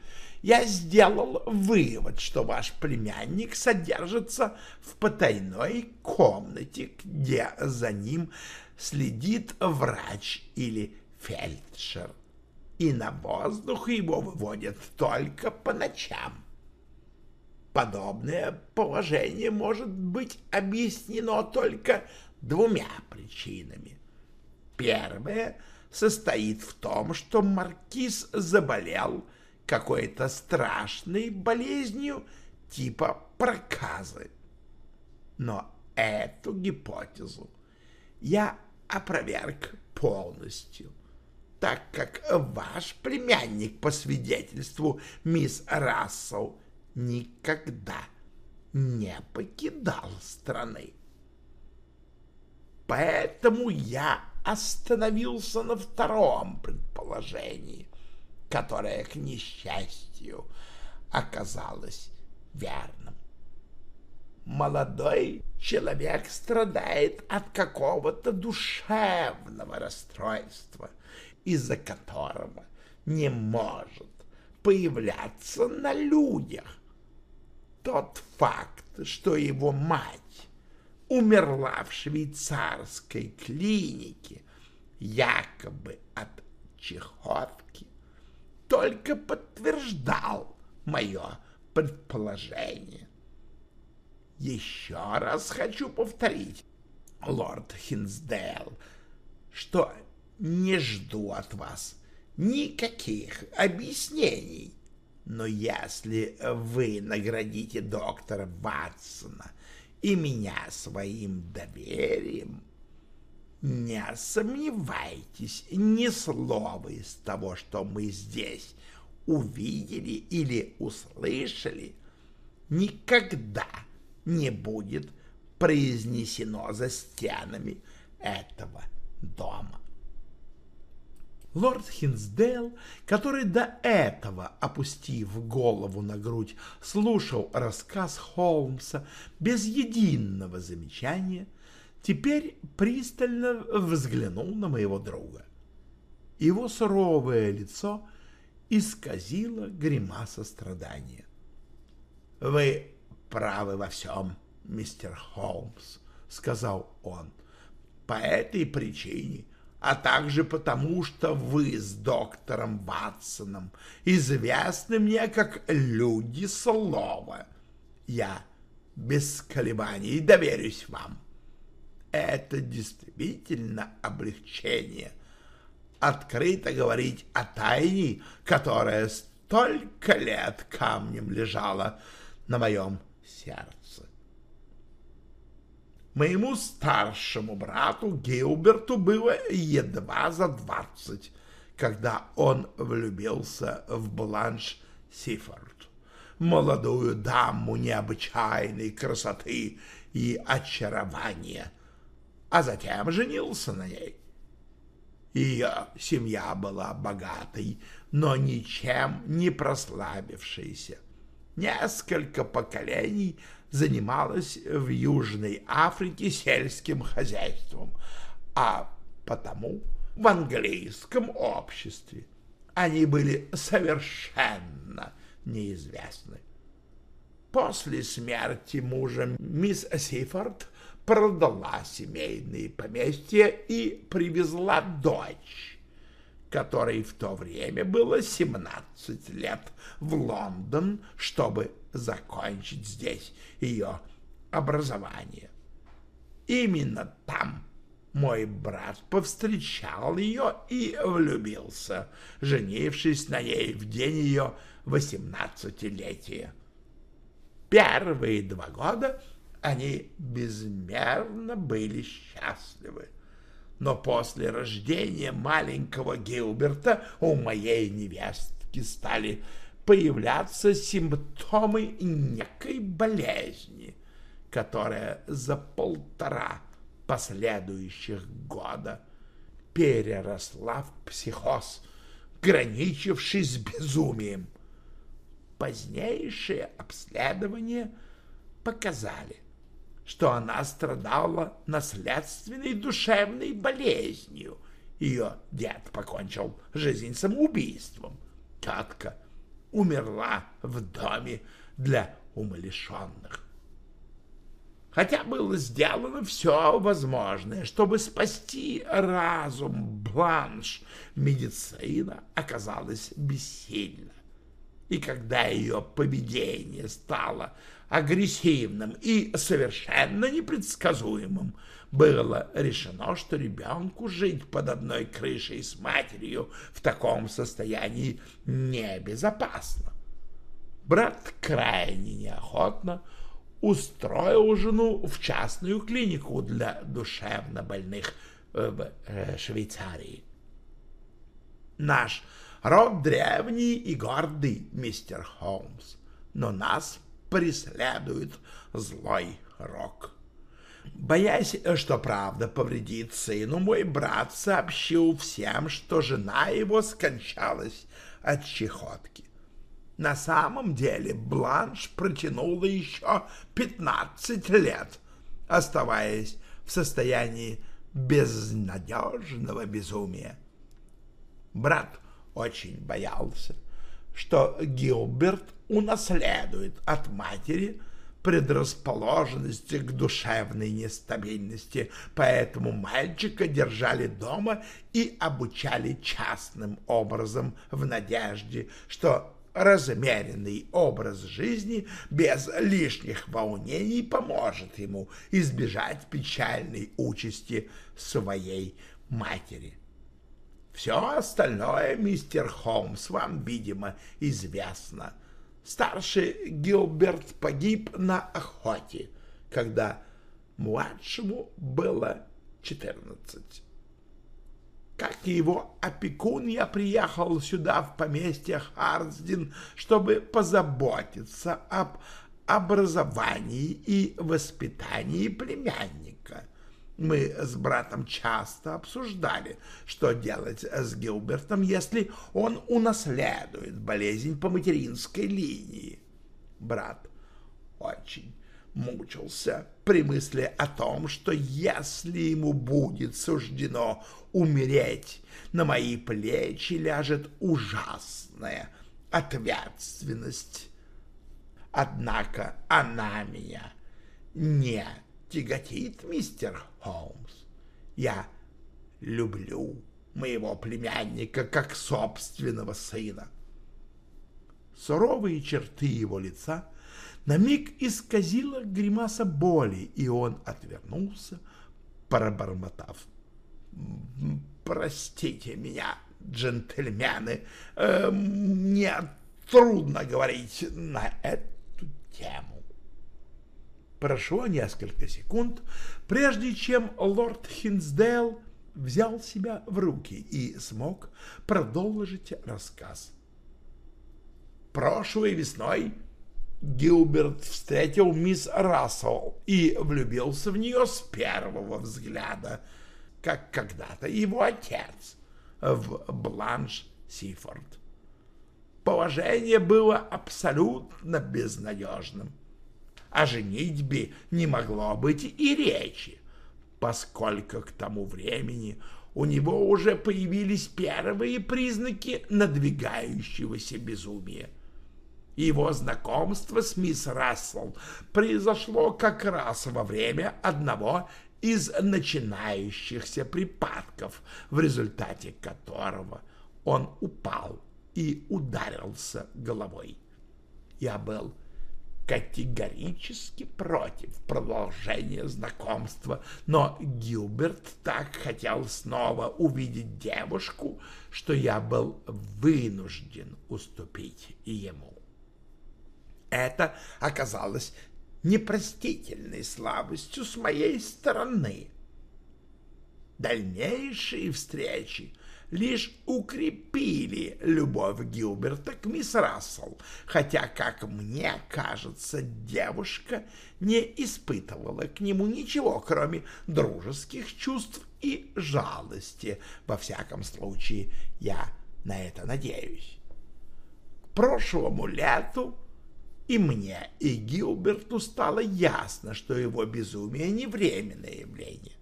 я сделал вывод, что ваш племянник содержится в потайной комнате, где за ним следит врач или фельдшер, и на воздух его выводят только по ночам. Подобное положение может быть объяснено только двумя причинами. Первое состоит в том, что маркиз заболел какой-то страшной болезнью типа проказы. Но эту гипотезу я опроверг полностью, так как ваш племянник, по свидетельству мисс Рассел, никогда не покидал страны. Поэтому я остановился на втором предположении, которое, к несчастью, оказалось верным. Молодой человек страдает от какого-то душевного расстройства, из-за которого не может появляться на людях. Тот факт, что его мать умерла в швейцарской клинике, якобы от чехотки, только подтверждал мое предположение. Еще раз хочу повторить, лорд Хинсдейл, что не жду от вас никаких объяснений. Но если вы наградите доктора Ватсона и меня своим доверием, не сомневайтесь ни слова из того, что мы здесь увидели или услышали, никогда не будет произнесено за стенами этого дома. Лорд Хинсдейл, который до этого, опустив голову на грудь, слушал рассказ Холмса без единого замечания, теперь пристально взглянул на моего друга. Его суровое лицо исказило гримаса страдания. — Вы правы во всем, мистер Холмс, — сказал он. — По этой причине — а также потому, что вы с доктором Ватсоном известны мне как люди слова. Я без колебаний доверюсь вам. Это действительно облегчение. Открыто говорить о тайне, которая столько лет камнем лежала на моем сердце. Моему старшему брату Гилберту было едва за двадцать, когда он влюбился в Бланш Сифорд, молодую даму необычайной красоты и очарования, а затем женился на ней. Ее семья была богатой, но ничем не прославившейся. Несколько поколений – занималась в Южной Африке сельским хозяйством, а потому в английском обществе они были совершенно неизвестны. После смерти мужа мисс Сифорд продала семейные поместья и привезла дочь, которой в то время было 17 лет, в Лондон, чтобы закончить здесь ее образование. Именно там мой брат повстречал ее и влюбился, женившись на ней в день ее восемнадцатилетия. Первые два года они безмерно были счастливы. Но после рождения маленького Гилберта у моей невестки стали появляться симптомы некой болезни, которая за полтора последующих года переросла в психоз, граничивший с безумием. Позднейшие обследования показали, что она страдала наследственной душевной болезнью. Ее дед покончил жизнь самоубийством. Тетка умерла в доме для умалишенных. Хотя было сделано все возможное, чтобы спасти разум Бланш, медицина оказалась бессильна. И когда ее поведение стало агрессивным и совершенно непредсказуемым, было решено, что ребенку жить под одной крышей с матерью в таком состоянии небезопасно. Брат крайне неохотно устроил жену в частную клинику для душевно больных в э, Швейцарии. Наш род древний и гордый, мистер Холмс, но нас преследует злой рок. Боясь, что правда повредит сыну, мой брат сообщил всем, что жена его скончалась от чехотки. На самом деле Бланш протянула еще пятнадцать лет, оставаясь в состоянии безнадежного безумия. Брат очень боялся, что Гилберт унаследует от матери предрасположенность к душевной нестабильности, поэтому мальчика держали дома и обучали частным образом в надежде, что размеренный образ жизни без лишних волнений поможет ему избежать печальной участи своей матери. Все остальное, мистер Холмс, вам, видимо, известно. Старший Гилберт погиб на охоте, когда младшему было четырнадцать. Как и его опекун, я приехал сюда, в поместье Харсдин, чтобы позаботиться об образовании и воспитании племянника. Мы с братом часто обсуждали, что делать с Гилбертом, если он унаследует болезнь по материнской линии. Брат очень мучился при мысли о том, что если ему будет суждено умереть, на мои плечи ляжет ужасная ответственность. Однако она меня не тяготит, мистер Холмс. Я люблю моего племянника как собственного сына. Суровые черты его лица на миг исказила гримаса боли, и он отвернулся, пробормотав. «Простите меня, джентльмены, э, мне трудно говорить на эту тему». Прошло несколько секунд, прежде чем лорд Хинсдейл взял себя в руки и смог продолжить рассказ. Прошлой весной Гилберт встретил мисс Рассел и влюбился в нее с первого взгляда, как когда-то его отец в Бланш Сифорд. Положение было абсолютно безнадежным. О женитьбе не могло быть и речи, поскольку к тому времени у него уже появились первые признаки надвигающегося безумия. Его знакомство с мисс Рассел произошло как раз во время одного из начинающихся припадков, в результате которого он упал и ударился головой. Я был категорически против продолжения знакомства, но Гилберт так хотел снова увидеть девушку, что я был вынужден уступить ему. Это оказалось непростительной слабостью с моей стороны. Дальнейшие встречи лишь укрепили любовь Гилберта к мисс Рассел, хотя, как мне кажется, девушка не испытывала к нему ничего, кроме дружеских чувств и жалости. Во всяком случае, я на это надеюсь. К прошлому лету и мне, и Гилберту стало ясно, что его безумие не временное явление.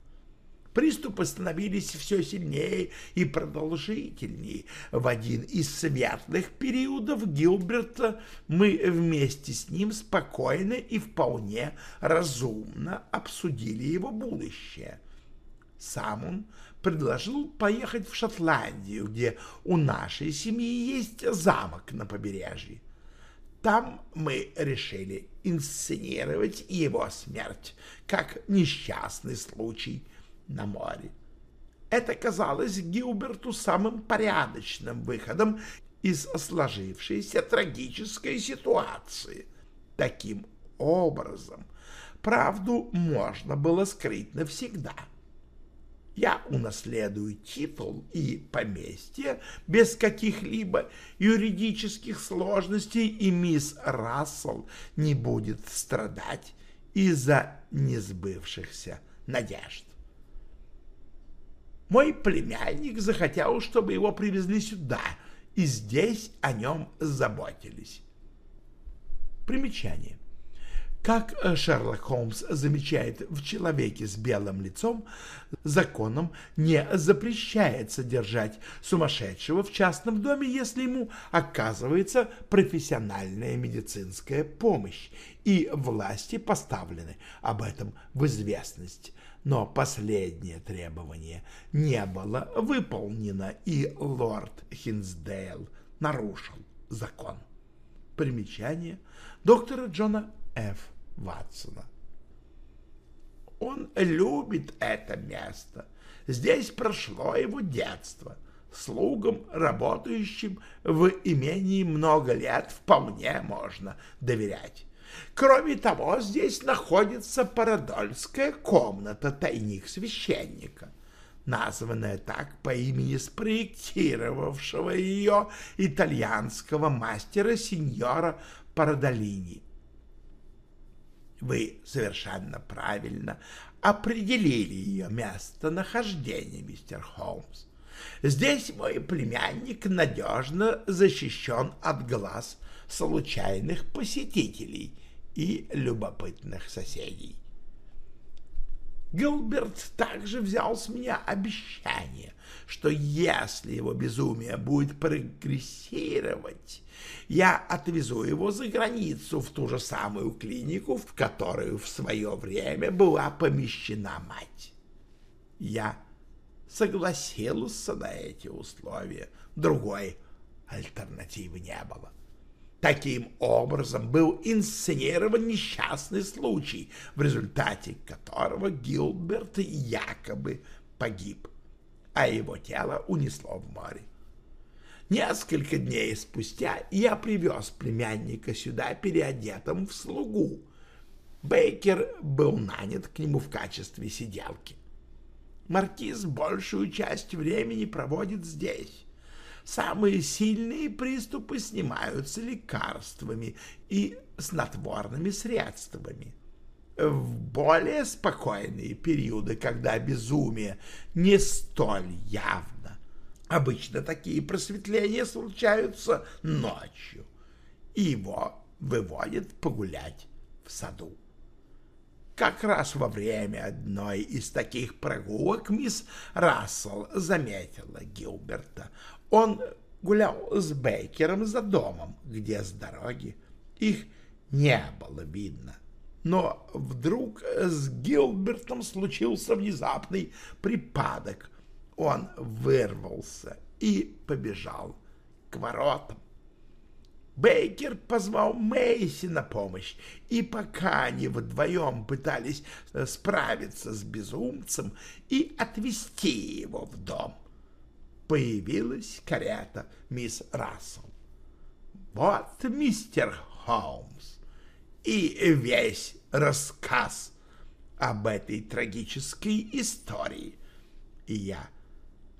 Приступы становились все сильнее и продолжительнее. В один из светлых периодов Гилберта мы вместе с ним спокойно и вполне разумно обсудили его будущее. Сам он предложил поехать в Шотландию, где у нашей семьи есть замок на побережье. Там мы решили инсценировать его смерть как несчастный случай на море. Это казалось Гилберту самым порядочным выходом из сложившейся трагической ситуации. Таким образом, правду можно было скрыть навсегда — я унаследую титул и поместье без каких-либо юридических сложностей, и мисс Рассел не будет страдать из-за несбывшихся надежд. Мой племянник захотел, чтобы его привезли сюда, и здесь о нем заботились. Примечание. Как э, Шерлок Холмс замечает в человеке с белым лицом, законом не запрещается держать сумасшедшего в частном доме, если ему оказывается профессиональная медицинская помощь, и власти поставлены об этом в известность. Но последнее требование не было выполнено, и лорд Хинсдейл нарушил закон. Примечание доктора Джона Ф. Ватсона. Он любит это место. Здесь прошло его детство. Слугам, работающим в имении много лет, вполне можно доверять. Кроме того, здесь находится парадольская комната, тайник священника, названная так по имени спроектировавшего ее итальянского мастера сеньора Парадолини. Вы совершенно правильно определили ее местонахождение, мистер Холмс. Здесь мой племянник надежно защищен от глаз случайных посетителей и любопытных соседей. Гилберт также взял с меня обещание, что если его безумие будет прогрессировать, я отвезу его за границу в ту же самую клинику, в которую в свое время была помещена мать. Я согласился на эти условия, другой альтернативы не было. Таким образом был инсценирован несчастный случай, в результате которого Гилберт якобы погиб, а его тело унесло в море. Несколько дней спустя я привез племянника сюда переодетым в слугу. Бейкер был нанят к нему в качестве сиделки. Маркиз большую часть времени проводит здесь. Самые сильные приступы снимаются лекарствами и снотворными средствами. В более спокойные периоды, когда безумие не столь явно, Обычно такие просветления случаются ночью, и его выводят погулять в саду. Как раз во время одной из таких прогулок мисс Рассел заметила Гилберта. Он гулял с Бейкером за домом, где с дороги их не было видно. Но вдруг с Гилбертом случился внезапный припадок он вырвался и побежал к воротам. Бейкер позвал Мэйси на помощь, и пока они вдвоем пытались справиться с безумцем и отвезти его в дом, появилась карета мисс Рассел. Вот мистер Холмс и весь рассказ об этой трагической истории. И я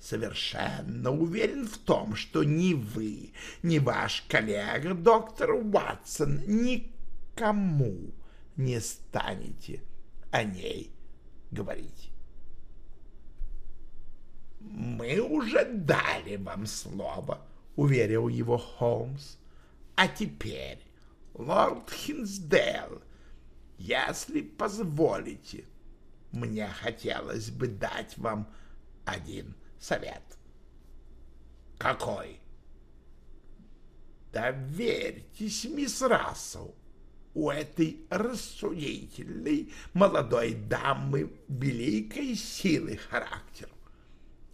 совершенно уверен в том, что ни вы, ни ваш коллега доктор Уатсон никому не станете о ней говорить. «Мы уже дали вам слово», — уверил его Холмс. «А теперь, лорд Хинсдейл, если позволите, мне хотелось бы дать вам один совет». «Какой?» «Доверьтесь, мисс Рассел, у этой рассудительной молодой дамы великой силы характера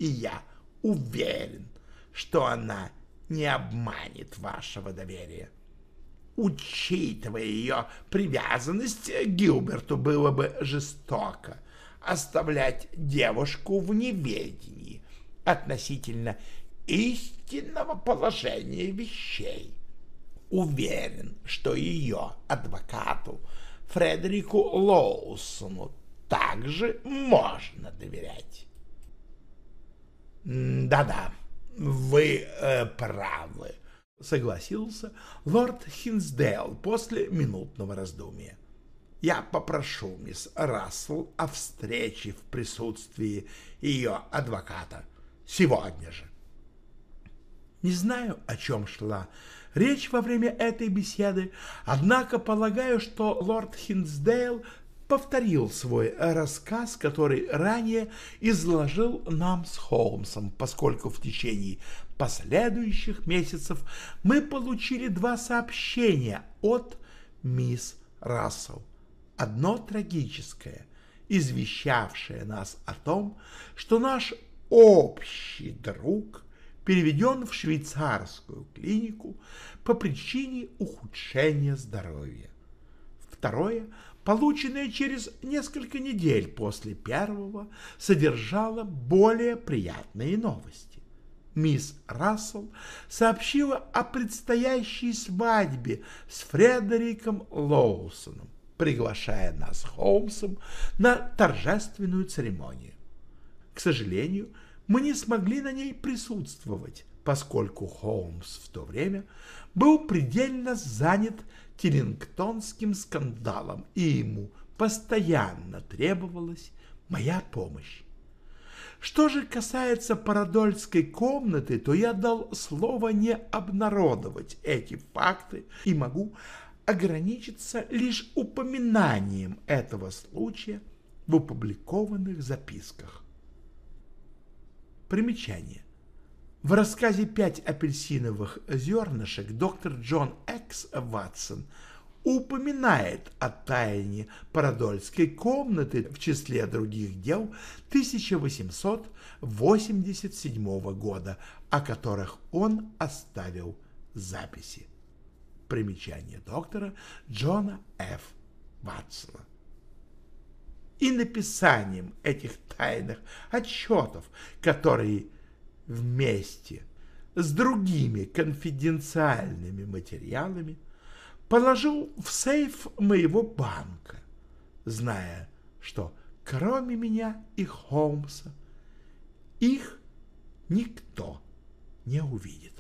и я уверен, что она не обманет вашего доверия. Учитывая ее привязанность Гилберту, было бы жестоко оставлять девушку в неведении относительно истинного положения вещей. Уверен, что ее адвокату Фредерику Лоусону также можно доверять. «Да-да, вы э, правы», — согласился лорд Хинсдейл после минутного раздумья. «Я попрошу мисс Рассел о встрече в присутствии ее адвоката сегодня же». Не знаю, о чем шла речь во время этой беседы, однако полагаю, что лорд Хинсдейл повторил свой рассказ, который ранее изложил нам с Холмсом, поскольку в течение последующих месяцев мы получили два сообщения от мисс Рассел. Одно трагическое, извещавшее нас о том, что наш общий друг переведен в швейцарскую клинику по причине ухудшения здоровья. Второе – полученное через несколько недель после первого, содержало более приятные новости. Мисс Рассел сообщила о предстоящей свадьбе с Фредериком Лоусоном, приглашая нас Холмсом на торжественную церемонию. К сожалению, мы не смогли на ней присутствовать, поскольку Холмс в то время был предельно занят Тиллингтонским скандалом, и ему постоянно требовалась моя помощь. Что же касается парадольской комнаты, то я дал слово не обнародовать эти факты и могу ограничиться лишь упоминанием этого случая в опубликованных записках. Примечание. В рассказе «Пять апельсиновых зернышек» доктор Джон Экс Ватсон упоминает о тайне Парадольской комнаты в числе других дел 1887 года, о которых он оставил записи. Примечание доктора Джона Ф. Ватсона. И написанием этих тайных отчетов, которые вместе с другими конфиденциальными материалами положил в сейф моего банка, зная, что кроме меня и Холмса их никто не увидит.